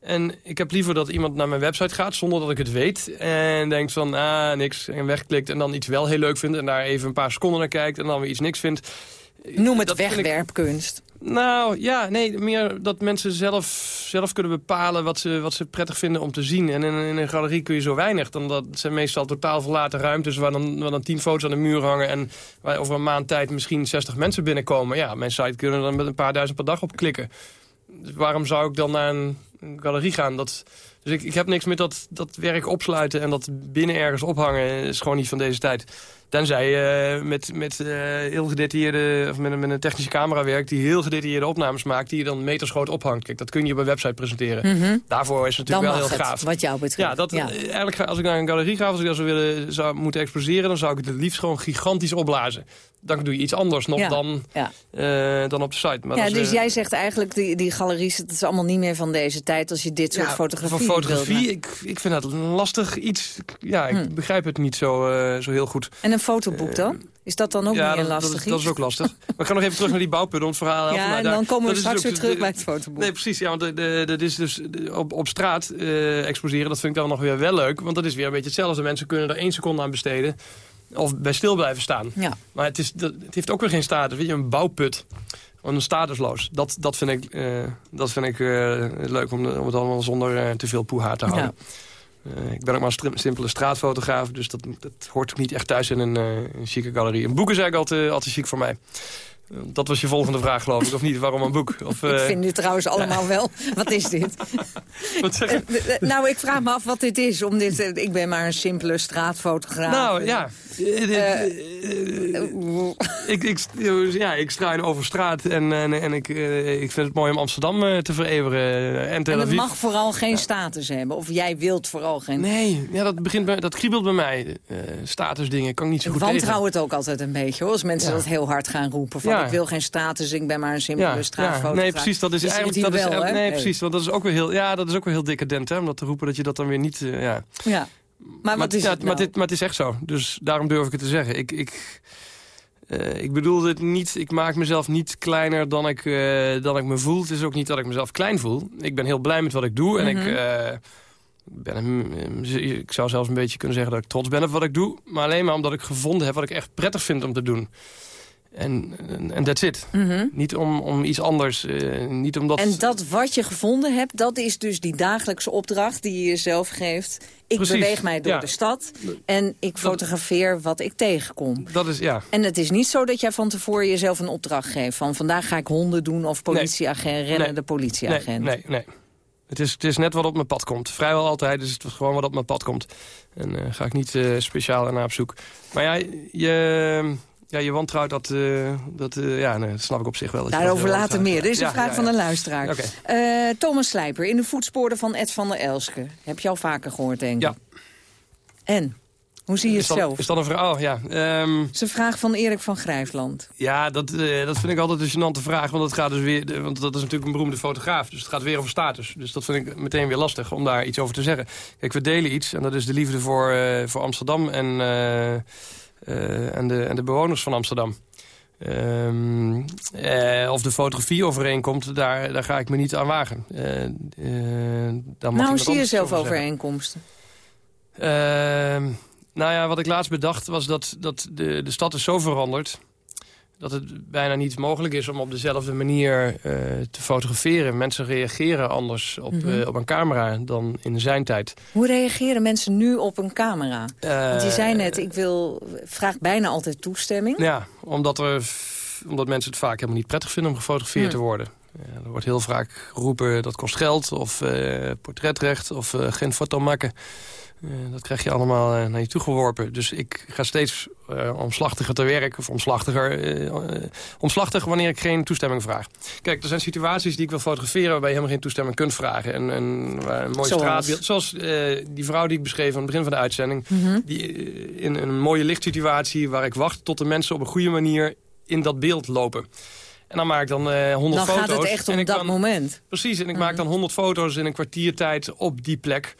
En ik heb liever dat iemand naar mijn website gaat zonder dat ik het weet. En denkt van, ah, niks. En wegklikt en dan iets wel heel leuk vindt. En daar even een paar seconden naar kijkt en dan weer iets niks vindt. Noem het Dat ik- wegwerpkunst. Nou, ja, nee, meer dat mensen zelf, zelf kunnen bepalen wat ze, wat ze prettig vinden om te zien. En in, in een galerie kun je zo weinig. Dan, dat zijn meestal totaal verlaten ruimtes waar dan, waar dan tien foto's aan de muur hangen... en waar over een maand tijd misschien 60 mensen binnenkomen. Ja, mijn site kunnen dan met een paar duizend per dag op klikken. Dus waarom zou ik dan naar een galerie gaan? Dat, dus ik, ik heb niks met dat, dat werk opsluiten en dat binnen ergens ophangen. is gewoon niet van deze tijd. Tenzij je met, met, eh, heel gedetailleerde, of met, een- met een technische camera werkt... die heel gedetailleerde opnames maakt... die je dan metersgroot ophangt. Kijk, dat kun je op een website presenteren. Mhm. Daarvoor is het natuurlijk wel heel het, gaaf. wat jou betreft. Ja, dat, Ja. eigenlijk als ik naar een galerie ga... als ik dat zou, willen, zou moeten exposeren... dan zou ik het het liefst gewoon gigantisch opblazen. Dan doe je iets anders nog Ja, dan, ja. eh, dan op de site. Maar ja, dus jij zegt eigenlijk, die, die galeries, het is allemaal niet meer van deze tijd als je dit soort Ja, fotografie Van fotografie, ik, ik vind dat een lastig iets. Ja, ik Hm. begrijp het niet zo, eh, zo heel goed. En een fotoboek dan? Is dat dan ook ja, meer een dat, lastig dat, is, dat is ook lastig. Maar ik ga nog even terug naar die bouwpunten om het verhaal. Ja, en daar- dan komen we straks ook weer terug bij het fotoboek. Nee, precies. Ja, want dat is dus op, op straat eh, exposeren, dat vind ik dan nog weer wel leuk. Want dat is weer een beetje hetzelfde. Mensen kunnen er één seconde aan besteden. Of bij stil blijven staan. Ja. Maar het, is, dat, het heeft ook weer geen status. Weet je, een bouwput. Statusloos. Dat, dat vind ik, eh, dat vind ik eh, leuk om, om het allemaal zonder eh, te veel poeha te houden. Eh, ik ben ook maar een simpele straatfotograaf. Dus dat, dat hoort ook niet echt thuis in een, een chique galerie. Een boek is eigenlijk altijd, altijd chic voor mij. Eh, Dat was je volgende vraag, geloof ik. Of niet? Waarom een boek? Of, Ik eh, vind dit trouwens allemaal wel... Wat is dit? Wat zeg je? Eh, nou, ik vraag me af wat dit is. Om dit, ik ben maar een simpele straatfotograaf. Nou, ja. Ik, ik, ja, ik struin over straat en, en, en ik, ik vind het mooi om Amsterdam te veroveren. En Tel en het mag vooral geen status hebben. Of jij wilt vooral geen... Nee, ja, dat, begint bij, dat kriebelt bij mij. Statusdingen kan ik niet zo Ik goed wantrouw tegen. het ook altijd een beetje, hoor. Als mensen Ja. dat heel hard gaan roepen. Van, Ja. ik wil geen status, ik ben maar een simpele Ja, straatfotograaf. ja, nee, precies. Dat is ziet eigenlijk dat is, wel, hè? nee, precies. Want dat is ook weer heel, ja, dat is ook weer heel decadent, hè, om dat te roepen dat je dat dan weer niet, eh, ja. Ja. Maar wat is het nou? maar, dit, maar het is echt zo. Dus daarom durf ik het te zeggen. Ik, ik, eh, ik bedoel het niet, ik maak mezelf niet kleiner dan ik, eh, dan ik me voel. Het is ook niet dat ik mezelf klein voel. Ik ben heel blij met wat ik doe. En ik, eh, ben, ik zou zelfs een beetje kunnen zeggen dat ik trots ben op wat ik doe. Maar alleen maar omdat ik gevonden heb wat ik echt prettig vind om te doen. En en- that's it. Mhm. Niet om, om iets anders. eh, niet omdat... En dat wat je gevonden hebt, dat is dus die dagelijkse opdracht die je jezelf geeft. Ik Precies, beweeg mij door ja. de stad en ik fotografeer wat ik tegenkom. Dat is, ja. En het is niet zo dat jij van tevoren jezelf een opdracht geeft. Van vandaag ga ik honden doen of politieagent, rennen de politieagent. Nee, nee, nee. Het is, het is net wat op mijn pad komt. Vrijwel altijd is het gewoon wat op mijn pad komt. En eh, ga ik niet eh, speciaal ernaar op zoek. Maar ja, je, ja, je wantrouwt dat... eh, dat eh, ja, nee, dat snap ik op zich wel. dat Daarover dat heel later meer. Dit is een vraag ja, van een luisteraar. Oké. Eh, Thomas Slijper, in de voetsporen van Ed van der Elske. Heb je al vaker gehoord, denk ik. Ja. En? Hoe zie je het dat, zelf? is dat een verhaal? Ja. Ehm, Het is een vraag van Erik van Grijfland. Ja, dat, dat vind ik altijd een gênante vraag. Want, het gaat dus weer, want dat is natuurlijk een beroemde fotograaf. Dus het gaat weer over status. Dus dat vind ik meteen weer lastig om daar iets over te zeggen. Kijk, we delen iets. En dat is de liefde voor, voor Amsterdam en, en, de, en de bewoners van Amsterdam. Ehm, eh, of de fotografie overeenkomt, daar, daar ga ik me niet aan wagen. Eh, eh, mag Nou, iemand hoe zie je zelf over overeenkomsten? Ehm, nou ja, wat ik laatst bedacht was dat, dat de, de stad is zo veranderd... dat het bijna niet mogelijk is om op dezelfde manier eh, te fotograferen. Mensen reageren anders op, Mhm. eh, op een camera dan in zijn tijd. Hoe reageren mensen nu op een camera? Want je Eh, zei net, ik wil, vraag bijna altijd toestemming. Ja, omdat, er, omdat mensen het vaak helemaal niet prettig vinden om gefotografeerd Hmm. te worden. Er wordt heel vaak geroepen dat kost geld of eh, portretrecht of eh, geen foto maken. Eh, dat krijg je allemaal naar je toe geworpen. Dus ik ga steeds omslachtiger te werk. Of omslachtiger, omslachtig wanneer ik geen toestemming vraag. Kijk, er zijn situaties die ik wil fotograferen... waarbij je helemaal geen toestemming kunt vragen. En, en waar een mooi Zoals? straatbeeld. Zoals die vrouw die ik beschreef aan het begin van de uitzending. Mhm. Die, in een mooie lichtsituatie waar ik wacht tot de mensen op een goede manier in dat beeld lopen. En dan maak ik dan eh 100 Dan foto's. gaat het echt om dat kan- moment. Precies, en ik maak dan 100 foto's in een kwartiertijd op die plek.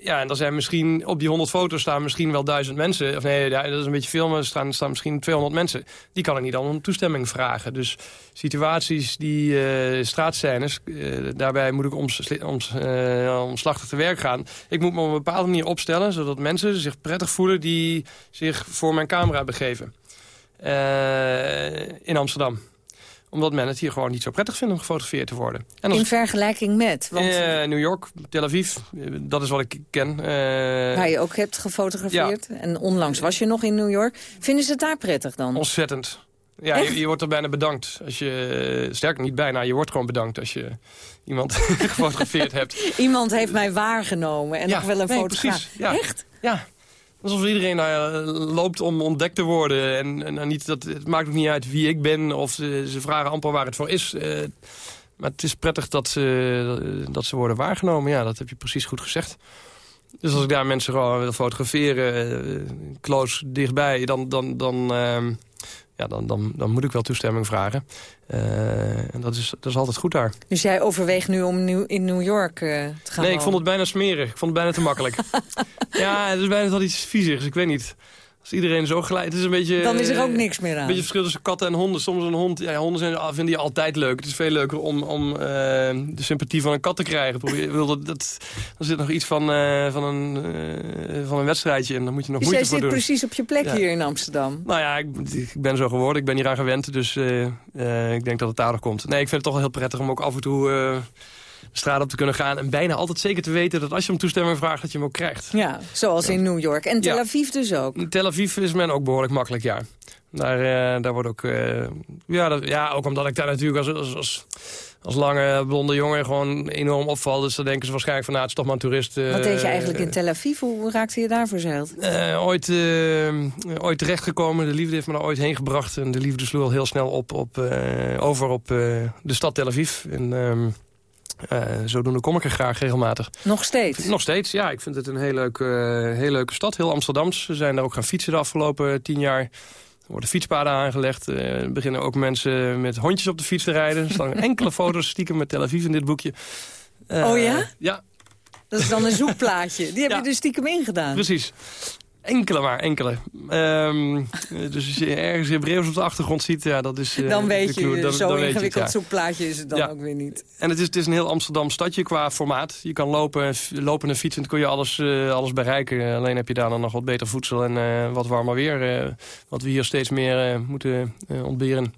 Ja, en dan zijn misschien op die 100 foto's staan misschien wel duizend mensen. Of nee, ja, dat is een beetje veel, maar er staan, staan misschien 200 mensen. Die kan ik niet dan om toestemming vragen. Dus situaties, die eh straatscènes, eh, daarbij moet ik oms, oms, eh, omslachtig te werk gaan. Ik moet me op een bepaalde manier opstellen, zodat mensen zich prettig voelen die zich voor mijn camera begeven. Eh, in Amsterdam omdat men het hier gewoon niet zo prettig vindt om gefotografeerd te worden. En als In vergelijking met, want eh, New York, Tel Aviv, eh, dat is wat ik ken. Eh, waar je ook hebt gefotografeerd. En onlangs was je nog in New York. Vinden ze het daar prettig dan? Ontzettend. Ja, je, je wordt er bijna bedankt. Als je, sterker niet bijna, je wordt gewoon bedankt als je iemand gefotografeerd hebt. Iemand heeft mij waargenomen en Ja, nog wel een nee, fotograaf. precies, ja. Echt? Ja, alsof iedereen eh, loopt om ontdekt te worden. En, en, en niet dat, het maakt ook niet uit wie ik ben of ze, ze vragen amper waar het voor is. Eh, maar het is prettig dat ze, dat ze worden waargenomen. Ja, dat heb je precies goed gezegd. Dus als ik daar mensen gewoon wil fotograferen, eh, close dichtbij, dan, dan, dan, ehm, ja, dan, dan, dan moet ik wel toestemming vragen. Eh, en dat is, dat is altijd goed daar. Dus jij overweegt nu om nieuw, in New York uh, te gaan Nee, ik vond het bijna smerig. Ik vond het bijna te makkelijk. ja, het is bijna wel iets viezigs. Ik weet niet. Als iedereen zo gelijk... Het is een beetje, Dan is er ook niks meer aan. Een beetje verschil tussen katten en honden. Soms een hond... Ja, honden zijn, vinden je altijd leuk. Het is veel leuker om, om uh, de sympathie van een kat te krijgen. Probeer, wil dat, dat, er zit nog iets van, uh, van, een, uh, van een wedstrijdje en dan moet je nog dus moeite voor doen. Jij zit precies op je plek ja. hier in Amsterdam? Nou ja, ik, ik, ben zo geworden. Ik ben hier aan gewend. Dus ik denk dat het daardoor komt. Nee, ik vind het toch wel heel prettig om ook af en toe straat op te kunnen gaan. En bijna altijd zeker te weten dat als je om toestemming vraagt... dat je hem ook krijgt. Ja, zoals ja. in New York. En Tel. Aviv dus ook. In Tel Aviv is men ook behoorlijk makkelijk, ja. Daar, uh, daar wordt ook... Uh, ja, dat, ja, ook omdat ik daar natuurlijk als, als, als, als lange blonde jongen gewoon enorm opval. Dus dan denken ze waarschijnlijk van, nou, het is toch maar een toerist. Uh, Wat deed je eigenlijk in Tel Aviv? Hoe raakte je daar verzeild? ooit, ooit terechtgekomen. De liefde heeft me daar ooit heen gebracht. En de liefde sloeg al heel snel op, op, over op de stad Tel Aviv. En, um, uh, zodoende kom ik er graag regelmatig. Nog steeds? Nog steeds, ja. Ik vind het een heel leuke, uh, heel leuke stad. Heel Amsterdams. We zijn daar ook gaan fietsen de afgelopen tien jaar. Er worden fietspaden aangelegd. Uh, er beginnen ook mensen met hondjes op de fiets te rijden. Er staan enkele foto's stiekem met Tel Aviv in dit boekje. oh ja? Ja. Dat is dan een zoekplaatje. Die heb ja. je dus stiekem ingedaan. Precies. Enkele maar, enkele. Um, dus als je ergens Hebreeuws op de achtergrond ziet, ja, dat is uh, Dan weet je, dan, zo ingewikkeld ja. zoekplaatje is het dan ja. ook weer niet. En het is, het is een heel Amsterdam stadje qua formaat. Je kan lopen, lopen en fietsen, kun je alles, uh, alles bereiken. Alleen heb je daar dan nog wat beter voedsel en uh, wat warmer weer. wat we hier steeds meer moeten ontberen.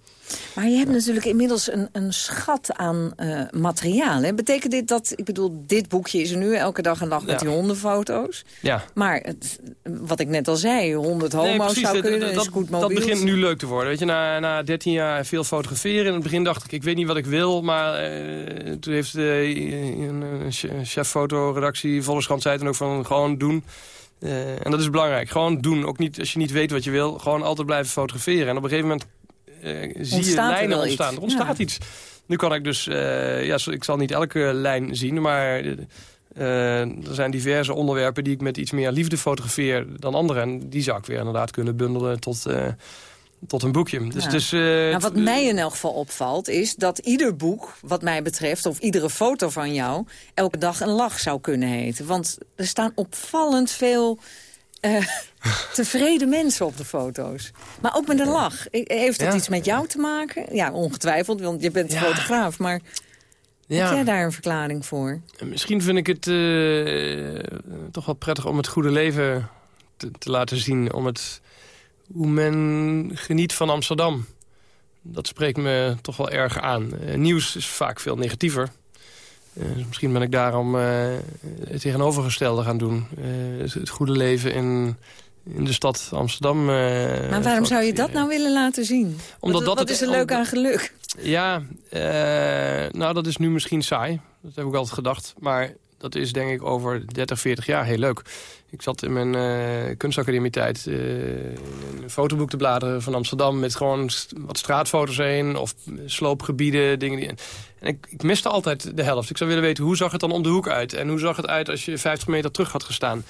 Maar je hebt natuurlijk inmiddels een, een schat aan uh, materiaal. Hè? Betekent dit dat, ik bedoel, dit boekje is er nu elke dag en dag met die hondenfoto's. Ja. Maar het, wat ik net al zei, 100 homo's nee, precies, zou kunnen, dat, een dat, scootmobiel. dat begint nu leuk te worden. Weet je, na, na 13 jaar veel fotograferen. In het begin dacht ik, ik weet niet wat ik wil. Maar uh, toen heeft uh, een, een chef fotoredactie Volkskrant zei toen ook van gewoon doen. Uh, en dat is belangrijk. Gewoon doen. Ook niet als je niet weet wat je wil. Gewoon altijd blijven fotograferen. En op een gegeven moment zie ontstaat je lijnen er ontstaan. Iets. Er ontstaat ja. iets. Nu kan ik dus... Uh, ja, ik zal niet elke lijn zien, maar... Uh, er zijn diverse onderwerpen die ik met iets meer liefde fotografeer dan andere. En die zou ik weer inderdaad kunnen bundelen tot, uh, tot een boekje. Dus, ja. dus, uh, nou, wat mij in elk geval opvalt is dat ieder boek, wat mij betreft... of iedere foto van jou, elke dag een lach zou kunnen heten. Want er staan opvallend veel... Uh, tevreden mensen op de foto's. Maar ook met een lach. Heeft dat ja. iets met jou te maken? Ja, ongetwijfeld, want je bent Ja. fotograaf. Maar Ja. heb jij daar een verklaring voor? Misschien vind ik het uh, toch wel prettig om het goede leven te, te, laten zien. Om het, hoe men geniet van Amsterdam. Dat spreekt me toch wel erg aan. Uh, nieuws is vaak veel negatiever. Dus misschien ben ik daarom het tegenovergestelde gaan doen. Het, het, goede leven in, in de stad Amsterdam. maar waarom zou je dat nou willen laten zien? Omdat wat, dat wat is er leuk aan geluk? Ja, nou dat is nu misschien saai. Dat heb ik altijd gedacht. Maar dat is denk ik over 30, 40 jaar heel leuk. Ik zat in mijn uh, kunstacademietijd uh, een fotoboek te bladeren van Amsterdam... met gewoon st wat straatfoto's heen of sloopgebieden. Dingen die... En ik, ik miste altijd de helft. Ik zou willen weten, hoe zag het dan om de hoek uit? En hoe zag het uit als je 50 meter terug had gestaan?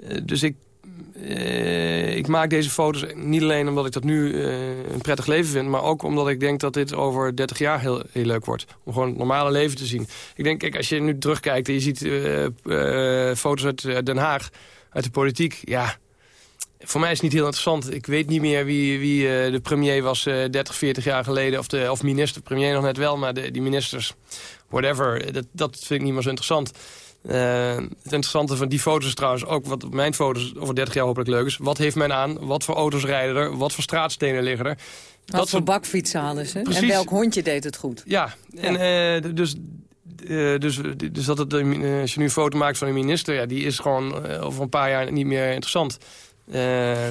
Uh, dus ik uh, ik maak deze foto's niet alleen omdat ik dat nu uh, een prettig leven vind... maar ook omdat ik denk dat dit over 30 jaar heel, heel leuk wordt. Om gewoon het normale leven te zien. Ik denk, kijk, als je nu terugkijkt en je ziet foto's uit Den Haag... uit de politiek, ja... Voor mij is het niet heel interessant. Ik weet niet meer wie, wie de premier was 30, 40 jaar geleden. Of, de, of minister, premier nog net wel, maar de, die ministers... whatever, dat, dat vind ik niet meer zo interessant... Uh, het interessante van die foto's is trouwens ook, wat mijn foto's over 30 jaar hopelijk leuk is. Wat heeft men aan? Wat voor auto's rijden er? Wat voor straatstenen liggen er? Wat dat voor bakfietsen hadden ze? Precies. En welk hondje deed het goed? Ja, en uh, dus... Uh, dus, dus dat het, als je nu een foto maakt van een minister... Ja, die is gewoon over een paar jaar niet meer interessant. Uh,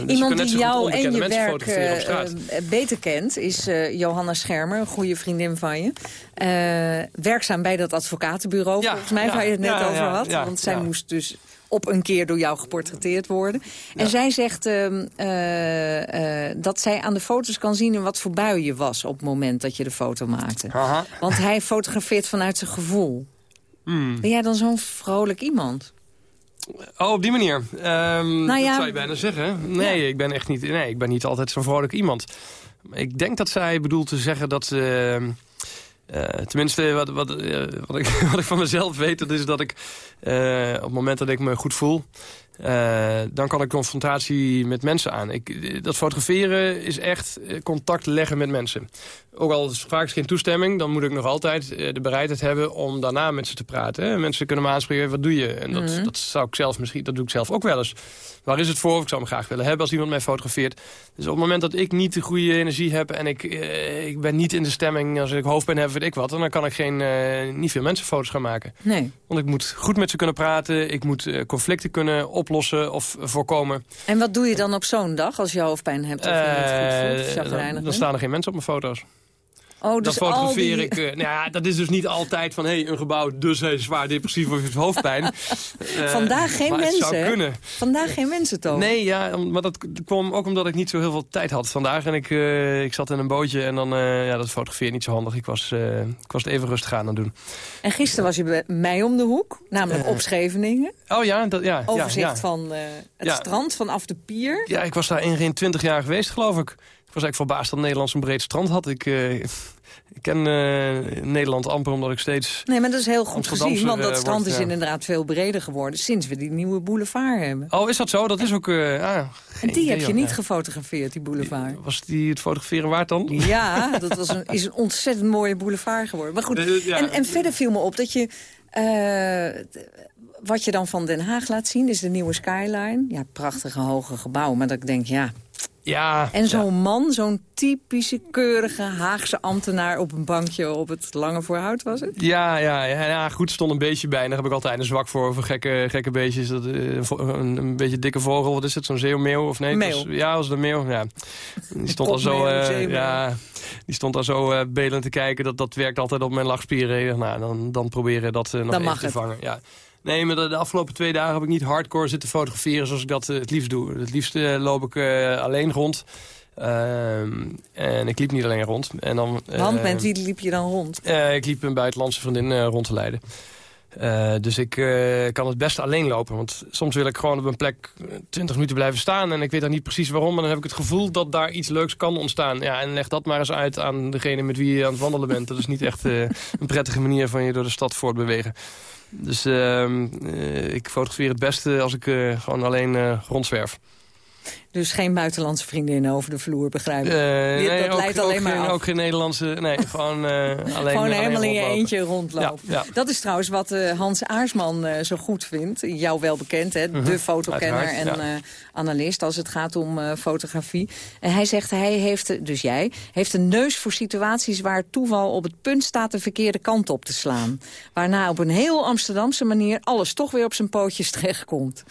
dus Iemand die jou en je werk uh, beter kent is uh, Johanna Schermer, een goede vriendin van je. werkzaam bij dat advocatenbureau, ja, volgens mij, ja, waar je het net ja, over had. want zij moest dus op een keer door jou geportretteerd worden. En zij zegt uh, dat zij aan de foto's kan zien... in wat voor bui je was op het moment dat je de foto maakte. Aha. Want hij fotografeert vanuit zijn gevoel. Mm. Ben jij dan zo'n vrolijk iemand? Oh, op die manier. Um, nou ja, dat zou je bijna zeggen. Nee, ja. ik ben echt niet, nee, ik ben niet altijd zo'n vrolijk iemand. Ik denk dat zij bedoelt te zeggen dat... Uh, tenminste, wat, wat, wat, ik, wat ik van mezelf weet, dat is dat ik op het moment dat ik me goed voel... Dan kan ik confrontatie met mensen aan. Ik, dat fotograferen is echt contact leggen met mensen. Ook al is vaak geen toestemming, dan moet ik nog altijd de bereidheid hebben om daarna met ze te praten. Mensen kunnen me aanspreken, wat doe je? En dat, mm dat zou ik zelf misschien, dat doe ik zelf ook wel eens. Waar is het voor? Ik zou hem graag willen hebben als iemand mij fotografeert. Dus op het moment dat ik niet de goede energie heb... en ik, eh, ik ben niet in de stemming, als ik hoofdpijn heb, weet ik wat... dan kan ik geen, uh, niet veel mensenfoto's gaan maken. Nee. Want ik moet goed met ze kunnen praten. Ik moet conflicten kunnen oplossen of voorkomen. En wat doe je dan op zo'n dag als je hoofdpijn hebt? Of je niet goed voelt, dan, dan staan er geen mensen op mijn foto's. Oh, dus dat fotografeer ik. Uh, nou ja, dat is dus niet altijd van hey, een gebouw, dus hij is zwaar depressief of heeft hoofdpijn. Uh, Vandaag geen mensen. Zou kunnen. Vandaag geen mensen toch? Nee, ja, maar dat kwam ook omdat ik niet zo heel veel tijd had vandaag. En ik, uh, ik zat in een bootje en dan, ja, dat fotografeer niet zo handig. Ik was, ik was het even rustig aan het doen. En gisteren was je bij mij om de hoek, namelijk op Scheveningen. Oh ja, dat, ja. Overzicht ja, ja. van het strand vanaf de pier. Ja, ik was daar in geen twintig jaar geweest, geloof ik. Ik was eigenlijk verbaasd dat Nederland zo'n breed strand had. Ik, ik ken uh, Nederland amper omdat ik steeds... Nee, maar dat is heel goed gezien, want dat strand wordt, is ja. inderdaad veel breder geworden... sinds we die nieuwe boulevard hebben. Oh, is dat zo? Dat is ook... Uh, ah, en die heb je niet gefotografeerd, die boulevard. Was die het fotograferen waard dan? Ja, dat was een, is een ontzettend mooie boulevard geworden. Maar goed, ja. en, en verder viel me op dat je... wat je dan van Den Haag laat zien, is de nieuwe skyline. Ja, prachtige hoge gebouw. Maar dat ik denk, ja, ja, en zo'n ja. man, zo'n typische keurige Haagse ambtenaar... op een bankje op het Lange Voorhout, was het? Ja, ja, ja, ja goed, stond een beestje bij. En daar heb ik altijd een zwak voor, voor gekke, gekke beestjes. Dat, een, een beetje dikke vogel, wat is het, zo'n zeemeeuw of nee? Meeuw. Was, ja, was de meeuw, ja. Die stond al zo, uh, ja, die stond al zo uh, belend te kijken. Dat, dat werkt altijd op mijn lachspieren. Nou, dan, dan proberen dat uh, nog dan even te vangen. Ja. Nee, maar de, afgelopen twee dagen heb ik niet hardcore zitten fotograferen zoals ik dat uh, het liefst doe. Het liefst uh, loop ik uh, alleen rond. en ik liep niet alleen rond. En dan, Want met wie liep je dan rond? ik liep een buitenlandse vriendin rond te leiden. Dus ik kan het best alleen lopen. Want soms wil ik gewoon op een plek 20 minuten blijven staan. En ik weet dan niet precies waarom. Maar dan heb ik het gevoel dat daar iets leuks kan ontstaan. Ja, en leg dat maar eens uit aan degene met wie je aan het wandelen bent. Dat is niet echt een prettige manier van je door de stad voortbewegen. Dus uh, ik fotografeer het beste als ik gewoon alleen rondzwerf. Dus geen buitenlandse vriendinnen over de vloer, begrijp ik? Die, nee, dat ook, leidt alleen maar af. ook geen Nederlandse... Nee, gewoon alleen Gewoon helemaal in je eentje rondlopen. Ja, ja. Dat is trouwens wat uh, Hans Aarsman zo goed vindt. Jou wel bekend, hè? de uh -huh. fotokenner en ja. analist als het gaat om fotografie. En hij zegt, hij heeft, dus jij, heeft een neus voor situaties waar toeval op het punt staat de verkeerde kant op te slaan. Waarna op een heel Amsterdamse manier alles toch weer op zijn pootjes terechtkomt.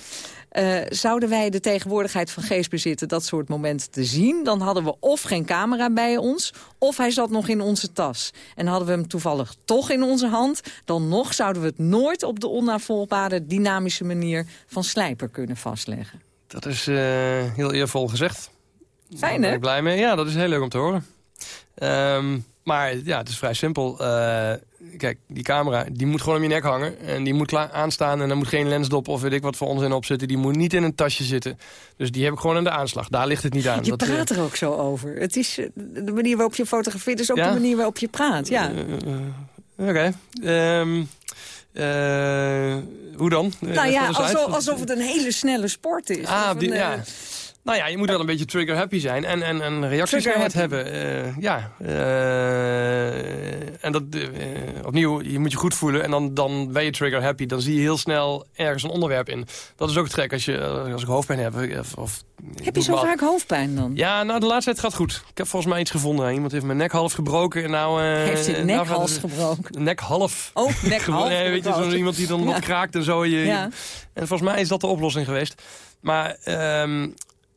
Uh, zouden wij de tegenwoordigheid van geest bezitten dat soort momenten te zien... dan hadden we of geen camera bij ons, of hij zat nog in onze tas. En hadden we hem toevallig toch in onze hand... dan nog zouden we het nooit op de onnavolgbare dynamische manier... van slijper kunnen vastleggen. Dat is uh, heel eervol gezegd. Fijn, Daar ben hè? ik blij mee. Ja, dat is heel leuk om te horen. Um, maar ja, het is vrij simpel. Uh, kijk, die camera, die moet gewoon om je nek hangen. En die moet klaar aanstaan en er moet geen lensdop of weet ik wat voor onzin op zitten. Die moet niet in een tasje zitten. Dus die heb ik gewoon aan de aanslag. Daar ligt het niet aan. Je dat, praat er ook zo over. Het is uh, de manier waarop je fotografeert, is ook ja? de manier waarop je praat. Ja. Uh, Oké. Okay. Um, hoe dan? Nou ja, alsof, alsof, het een hele snelle sport is. Ah, een, die, ja. Nou ja, je moet wel een beetje trigger-happy zijn en, en, en reacties hebben. Uh, ja, uh, en dat, uh, opnieuw, je moet je goed voelen en dan, dan ben je trigger-happy. Dan zie je heel snel ergens een onderwerp in. Dat is ook het gek als, je, als ik hoofdpijn heb. Of, of heb je zo vaak hoofdpijn dan? Ja, nou de laatste tijd gaat goed. Ik heb volgens mij iets gevonden. Iemand heeft mijn nek half gebroken. En nou, heeft hij de nek half gebroken? Nek half. Oh, nek half nee, Weet je, zo iemand die dan ja. kraakt en zo. Je, ja. En volgens mij is dat de oplossing geweest. Maar... Um,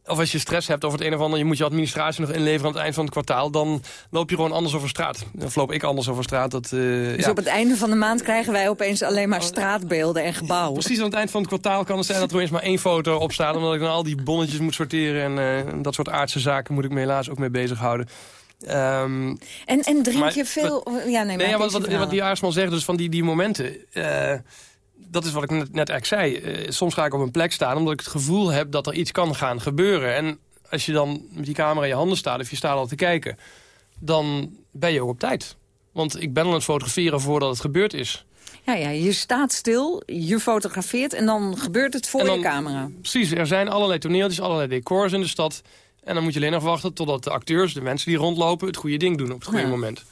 of als je stress hebt over het een of ander... je moet je administratie nog inleveren aan het eind van het kwartaal... dan loop je gewoon anders over straat. Dan loop ik anders over straat. Dat, uh, dus ja. op het einde van de maand krijgen wij opeens alleen maar straatbeelden en gebouwen. Precies aan het eind van het kwartaal kan het zijn dat er eens maar één foto op staat... omdat ik dan al die bonnetjes moet sorteren... en uh, dat soort aardse zaken moet ik me helaas ook mee bezighouden. Um, en, en drink maar, je veel... Ja, nee, nee, ja, wat, wat, wat die Aarsman zegt, dus van die, die momenten... Uh, dat is wat ik net, net eigenlijk zei. Uh, soms ga ik op een plek staan omdat ik het gevoel heb dat er iets kan gaan gebeuren. En als je dan met die camera in je handen staat... of je staat al te kijken, dan ben je ook op tijd. Want ik ben aan het fotograferen voordat het gebeurd is. Ja, ja, je staat stil, je fotografeert en dan gebeurt het voor dan- je camera. Precies, er zijn allerlei toneeltjes, allerlei decors in de stad. En dan moet je alleen nog wachten totdat de acteurs, de mensen die rondlopen... het goede ding doen op het goede Ja. moment.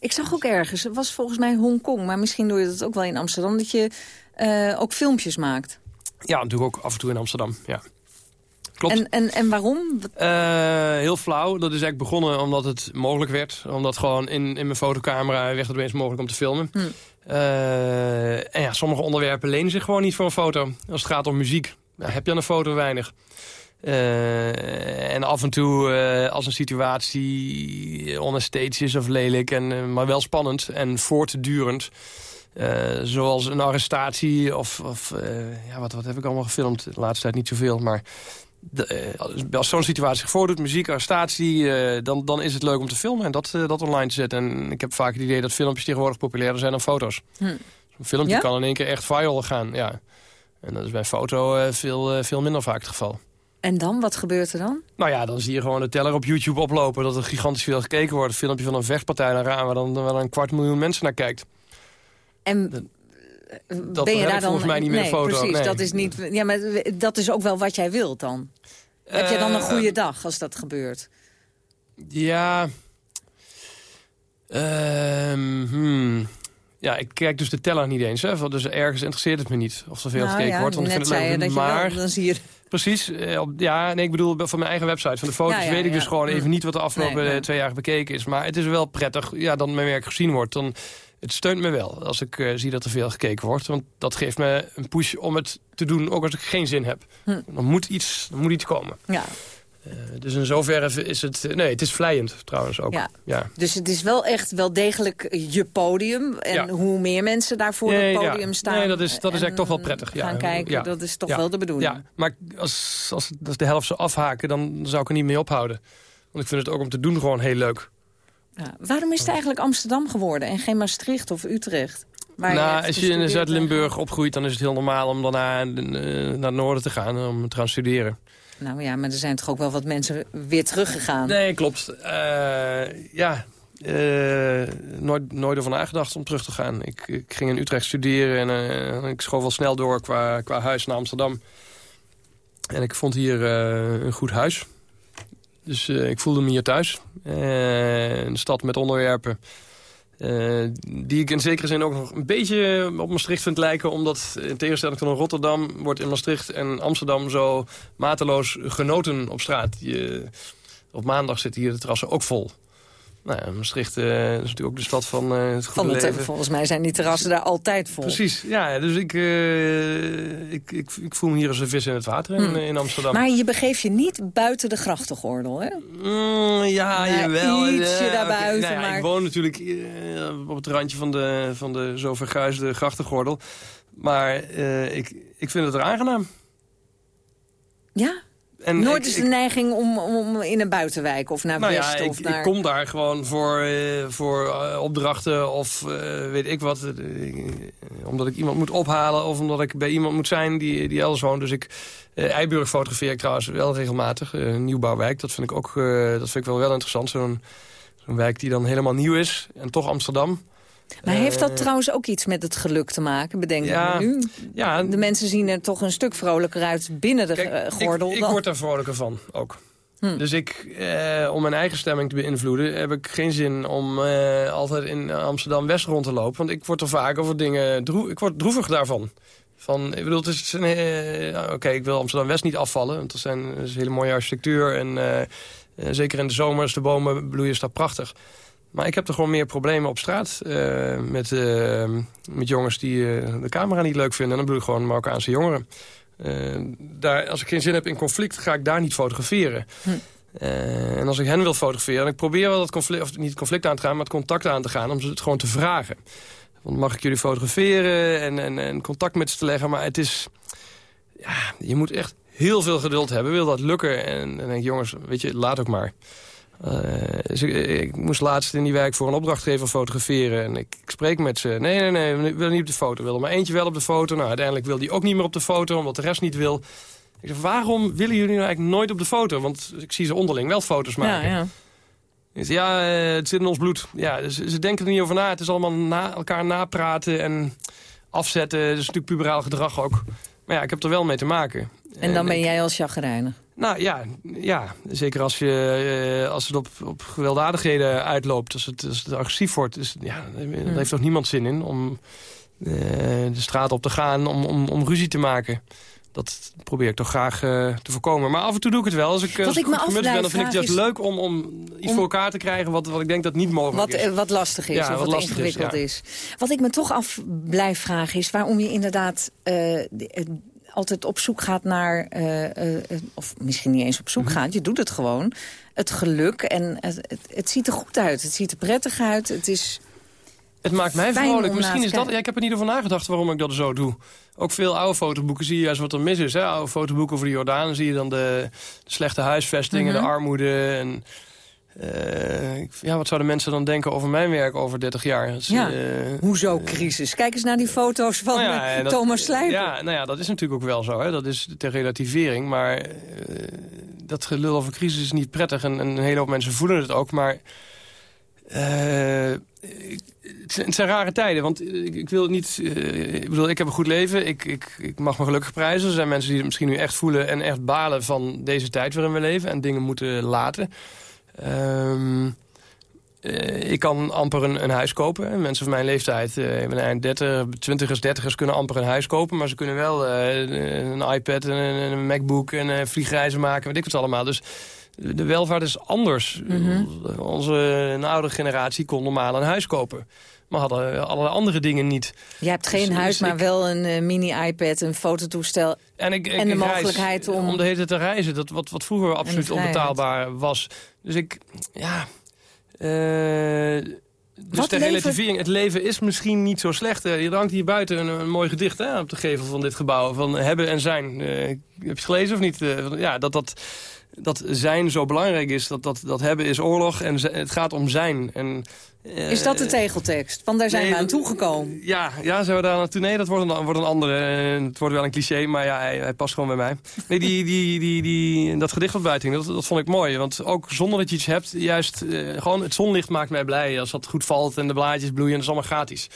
Ik zag ook ergens, het was volgens mij Hongkong... maar misschien doe je dat ook wel in Amsterdam... dat je eh, ook filmpjes maakt. Ja, natuurlijk ook af en toe in Amsterdam, ja. Klopt. En, en, en waarom? Eh, heel flauw. Dat is eigenlijk begonnen omdat het mogelijk werd. Omdat gewoon in, in mijn fotocamera werd het opeens mogelijk om te filmen. Hm. Eh, en ja, sommige onderwerpen lenen zich gewoon niet voor een foto. Als het gaat om muziek, nou, heb je aan een foto weinig. Eh, en af en toe eh, als een situatie onesthetisch is of lelijk, en, eh, maar wel spannend en voortdurend. Zoals een arrestatie of, of ja, wat, wat heb ik allemaal gefilmd? De laatste tijd niet zoveel, maar de, als- zo'n situatie zich voordoet, muziek, arrestatie... dan, dan is het leuk om te filmen en dat, dat online te zetten. En ik heb vaak het idee dat filmpjes tegenwoordig populairder zijn dan foto's. Hm. Een filmpje Ja? kan in één keer echt viral gaan, ja. En dat is bij foto veel, veel minder vaak het geval. En dan, wat gebeurt er dan? Nou ja, dan zie je gewoon de teller op YouTube oplopen... dat er gigantisch veel gekeken wordt. Een filmpje van een vechtpartij naar raam... waar dan, dan een kwart miljoen mensen naar kijkt. En Dat ben je daar dan... volgens mij niet meer nee, foto. precies, nee. dat is niet... Ja, maar dat is ook wel wat jij wilt dan. Heb je dan een Eh, goede dag als dat gebeurt? Ja. Ehm, hmm. Ja, ik kijk dus de teller niet eens. Hè. Dus ergens interesseert het me niet of er veel Nou gekeken ja, wordt. Want ik vind het leuk. je wel- maar, dan zie je... Precies. eh, Ja, nee, ik bedoel van mijn eigen website. Van de foto's Ja, ja, weet ik dus gewoon even Mm. niet wat de afgelopen Nee, twee jaar bekeken is. Maar het is wel prettig ja, dat mijn werk gezien wordt. Dan, het steunt me wel als ik eh, zie dat er veel gekeken wordt. Want dat geeft me een push om het te doen, ook als ik geen zin heb. Hm. Dan, moet iets, dan moet iets komen. Ja. Eh, dus in zoverre is het... Nee, het is vlijend trouwens ook. Ja. ja. Dus het is wel echt wel degelijk je podium. En Ja. hoe meer mensen daar voor Nee, het ja. podium staan... Nee, dat is, dat is eigenlijk toch wel prettig. Ja. gaan kijken, Ja. dat is toch Ja. wel de bedoeling. Ja, maar als, als, als de helft zou afhaken, dan zou ik er niet mee ophouden. Want ik vind het ook om te doen gewoon heel leuk. Ja. Waarom is het eigenlijk Amsterdam geworden en geen Maastricht of Utrecht? Nou, echt als je in Zuid-Limburg opgroeit, dan is het heel normaal om daarna eh, naar het noorden te gaan. Om te gaan studeren. Nou ja, maar er zijn toch ook wel wat mensen weer teruggegaan. Nee, klopt. Eh, ja, eh, nooit, nooit over nagedacht om terug te gaan. Ik, ik ging in Utrecht studeren en eh, ik schoof wel snel door qua, qua huis naar Amsterdam. En ik vond hier een goed huis. Dus ik voelde me hier thuis. Een stad met onderwerpen eh, die ik in zekere zin ook nog een beetje op Maastricht vind lijken. Omdat in tegenstelling tot Rotterdam wordt in Maastricht en Amsterdam zo mateloos genoten op straat. Je, op maandag zitten hier de terrassen ook vol. Nou ja, Maastricht eh, is natuurlijk ook de stad van eh, het goede Van het, leven. volgens mij zijn die terrassen daar altijd vol. Precies, ja. Dus ik, eh, ik, ik, ik voel me hier als een vis in het water in, Hmm. in Amsterdam. Maar je begeeft je niet buiten de grachtengordel, hè? Mm, ja, Nou, jawel. ietsje daarbuiten. Nou ja, maar- Ik woon natuurlijk op het randje van de, van de zo verguisde grachtengordel. Maar ik, ik vind het er aangenaam. Ja? En Nooit ik- is ik- de neiging om, om in een buitenwijk of naar nou ja, Westen ik, of naar... ik kom daar gewoon voor, eh, voor eh, opdrachten of eh, weet ik wat. Omdat ik iemand moet ophalen of omdat ik bij iemand moet zijn die, die elders woont. Dus ik, eh Eiburg fotografeer ik trouwens wel regelmatig. Een nieuwbouwwijk, dat vind ik ook dat vind ik wel, wel interessant. Zo'n zo'n wijk die dan helemaal nieuw is en toch Amsterdam. Maar heeft dat Eh, trouwens ook iets met het geluk te maken, bedenk Ja, nu? ja. De mensen zien er toch een stuk vrolijker uit binnen de eh, gordel. Ik, ik dan- word daar vrolijker van, ook. Hm. Dus ik, eh, om mijn eigen stemming te beïnvloeden... heb ik geen zin om eh, altijd in Amsterdam-West rond te lopen. Want ik word er vaak over dingen... Droe ik word droevig daarvan. Van, ik bedoel, het is een, eh, Oké, ik wil Amsterdam-West niet afvallen. Want er, zijn, er is een hele mooie architectuur. En eh, eh, zeker in de zomer, als de bomen bloeien, is dat prachtig. Maar ik heb er gewoon meer problemen op straat eh, met, eh, met jongens die eh, de camera niet leuk vinden. En dan bedoel ik gewoon Marokkaanse jongeren. Daar, als ik geen zin heb in conflict, ga ik daar niet fotograferen. Hm. En als ik hen wil fotograferen, en ik probeer wel dat conflict, of niet het conflict aan te gaan, maar het contact aan te gaan, om ze het gewoon te vragen. Want mag ik jullie fotograferen en, en, en contact met ze te leggen, maar het is, ja, je moet echt heel veel geduld hebben, wil dat lukken. En dan denk ik, jongens, weet je, laat ook maar. Eh, dus ik, ik moest laatst in die wijk voor een opdrachtgever fotograferen. En ik, ik spreek met ze. Nee, nee, nee, ik wil niet op de foto. Wil er maar eentje wel op de foto. Nou, uiteindelijk wil die ook niet meer op de foto, omdat de rest niet wil. Ik zeg, waarom willen jullie nou eigenlijk nooit op de foto? Want ik zie ze onderling wel foto's maken. Ja, ja. Ja, eh, het zit in ons bloed. Ja, dus ze denken er niet over na. Het is allemaal na, elkaar napraten en afzetten. Dat is natuurlijk puberaal gedrag ook. Maar ja, ik heb er wel mee te maken. En dan ben jij als chagrijnig. Nou ja, ja zeker als, je, eh, als het op, op gewelddadigheden uitloopt. Als het, als het agressief wordt. Dus, ja, daar heeft toch niemand zin in om eh, de straat op te gaan om, om, om ruzie te maken. Dat probeer ik toch graag eh, te voorkomen. Maar af en toe doe ik het wel. Als ik, Wat als ik me ben, dan vind ik het juist leuk om, om iets om- voor elkaar te krijgen... wat, wat ik denk dat niet mogelijk Wat, is. wat lastig is Ja, of wat wat, lastig is, ingewikkeld ja. is, Wat ik me toch af blijf vragen is waarom je inderdaad de- altijd op zoek gaat naar... eh, eh, eh, of misschien niet eens op zoek Mhm. gaat, je doet het gewoon. Het geluk en het, het, het ziet er goed uit. Het ziet er prettig uit. Het is... Het maakt mij vrolijk. Misschien is dat. Ja, ik heb er niet over nagedacht waarom ik dat zo doe. Ook veel oude fotoboeken zie je juist wat er mis is. Hè? Oude fotoboeken over de Jordaan. Zie je dan de, de slechte huisvestingen, Mhm. de armoede. En, eh, ik- ja, wat zouden mensen dan denken over mijn werk over 30 jaar? Ja. eh, Hoezo crisis? Kijk eens naar die foto's van nou ja, eh, en dat- Thomas Slijper. Ja, nou ja, dat is natuurlijk ook wel zo. Hè? Dat is ter relativering. Maar eh, dat gelul over crisis is niet prettig. En, en een hele hoop mensen voelen het ook. Maar eh, het zijn- rare tijden. Want ik, ik wil het niet... eh, ik bedoel, ik heb een goed leven. Ik, ik, ik mag me gelukkig prijzen. Er zijn mensen die het misschien nu echt voelen... en echt balen van deze tijd waarin we leven. En dingen moeten laten. Ehm, eh, ik kan amper een, een huis kopen. En Mensen van mijn leeftijd, eh, ik ben eind 30, 20ers, 30ers, kunnen amper een huis kopen. Maar ze kunnen wel eh, een iPad en een, een MacBook en vliegreizen maken. Weet ik wat allemaal. Dus de welvaart is anders. Mhm. Onze oudere generatie kon normaal een huis kopen. Maar hadden allerlei andere dingen niet. Je hebt geen Dus- huis, dus maar ik- wel een eh, mini-iPad, een fototoestel. En, ik, ik, En de ik mogelijkheid om- om de hele tijd te reizen. Dat wat, wat vroeger absoluut onbetaalbaar was. Dus ik, ja... eh, dus Wat de leven- relativering, het leven is misschien niet zo slecht. Eh, Je hangt hier buiten een, een mooi gedicht hè, op de gevel van dit gebouw. Van hebben en zijn. Eh, heb je het gelezen of niet? Eh, ja, dat, dat, dat zijn zo belangrijk is. Dat, dat, dat hebben is oorlog en het gaat om zijn. En, eh, Is dat de tegeltekst? Want daar zijn nee, we aan toegekomen. ja, ja, zijn we daar naartoe? Nee, dat wordt een, wordt een andere. eh, Het wordt wel een cliché, maar ja, hij, hij past gewoon bij mij. Nee, die, die, die, die, dat gedicht wat buiten dat, dat vond ik mooi. Want ook zonder dat je iets hebt, juist eh, gewoon het zonlicht maakt mij blij. Als dat goed valt en de blaadjes bloeien, dat is allemaal gratis.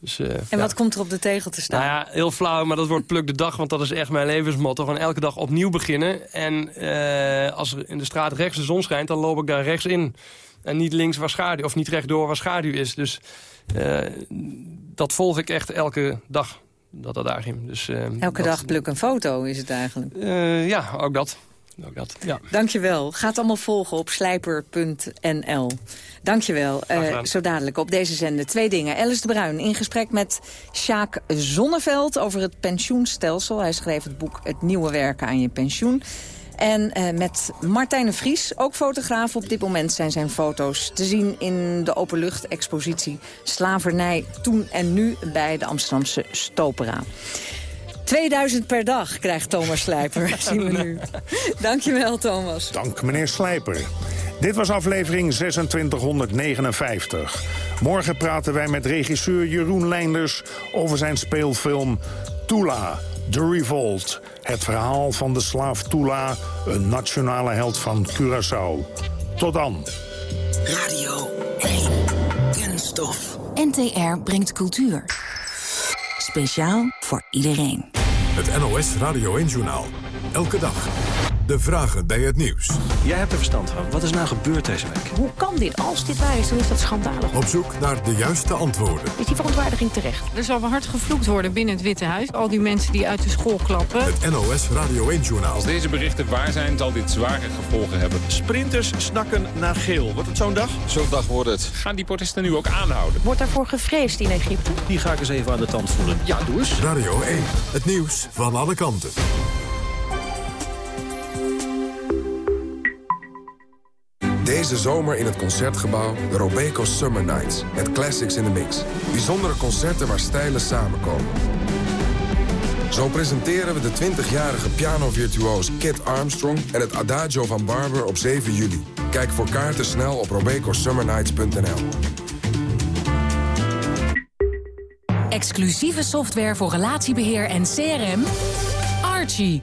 Dus, eh, En ja. wat komt er op de tegel te staan? Nou ja, heel flauw, maar dat wordt pluk de dag, want dat is echt mijn levensmotto. Gewoon elke dag opnieuw beginnen. En eh, als er in de straat rechts de zon schijnt, dan loop ik daar rechts in. En niet links waar schaduw, of niet rechtdoor waar schaduw is. Dus eh, dat volg ik echt elke dag, dat adagium. Dus, Elke dat- dag pluk een foto is het eigenlijk. eh, ja, ook dat. Ook dat, ja. Dankjewel. Ga het allemaal volgen op slijper.nl. Dankjewel. Gedaan. zo dadelijk op deze zender twee dingen. Alice de Bruin in gesprek met Sjaak Zonneveld over het pensioenstelsel. Hij schreef het boek Het Nieuwe Werken aan je pensioen. En eh, met Martijn de Vries, ook fotograaf. Op dit moment zijn zijn foto's te zien in de openlucht-expositie... Slavernij toen en nu bij de Amsterdamse Stopera. 2000 per dag krijgt Thomas Slijper, zien we nu. Dankjewel, Thomas. Dank meneer Slijper. Dit was aflevering 2659. Morgen praten wij met regisseur Jeroen Leinders over zijn speelfilm Tula, The Revolt. Het verhaal van de slaaf Tula, een nationale held van Curaçao. Tot dan. Radio 1. Kunststof. NTR brengt cultuur. Speciaal voor iedereen. Het NOS Radio 1-journaal. Elke dag. De vragen bij het nieuws. Jij hebt er verstand van. Wat is nou gebeurd deze week? Hoe kan dit? Als dit waar is, dan is dat schandalig. Op zoek naar de juiste antwoorden. Is die verontwaardiging terecht? Er zal wel hard gevloekt worden binnen het Witte Huis. Al die mensen die uit de school klappen. Het NOS Radio 1-journaal. Als deze berichten waar zijn, zal dit zware gevolgen hebben. Sprinters snakken naar geel. Wordt het zo'n dag? Zo'n dag wordt het. Gaan die protesten nu ook aanhouden? Wordt daarvoor gevreesd in Egypte? Die ga ik eens even aan de tand voelen. Ja, doe eens. Radio 1. Het nieuws van alle kanten. Deze zomer in het Concertgebouw de Robeco Summer Nights. Met classics in the mix. Bijzondere concerten waar stijlen samenkomen. Zo presenteren we de 20-jarige pianovirtuoos Kit Armstrong... en het Adagio van Barber op 7 juli. Kijk voor kaarten snel op robecosummernights.nl. Exclusieve software voor relatiebeheer en CRM. Archie.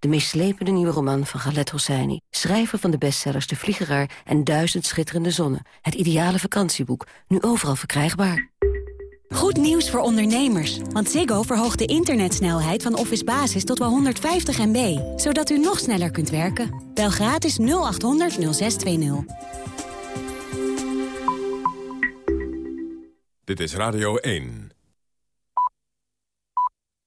De meeslepende nieuwe roman van Galet Hosseini. Schrijver van de bestsellers De Vliegeraar en Duizend Schitterende Zonnen. Het ideale vakantieboek. Nu overal verkrijgbaar. Goed nieuws voor ondernemers. Want Ziggo verhoogt de internetsnelheid van Office Basis tot wel 150 MB. Zodat u nog sneller kunt werken. Bel gratis 0800 0620. Dit is Radio 1.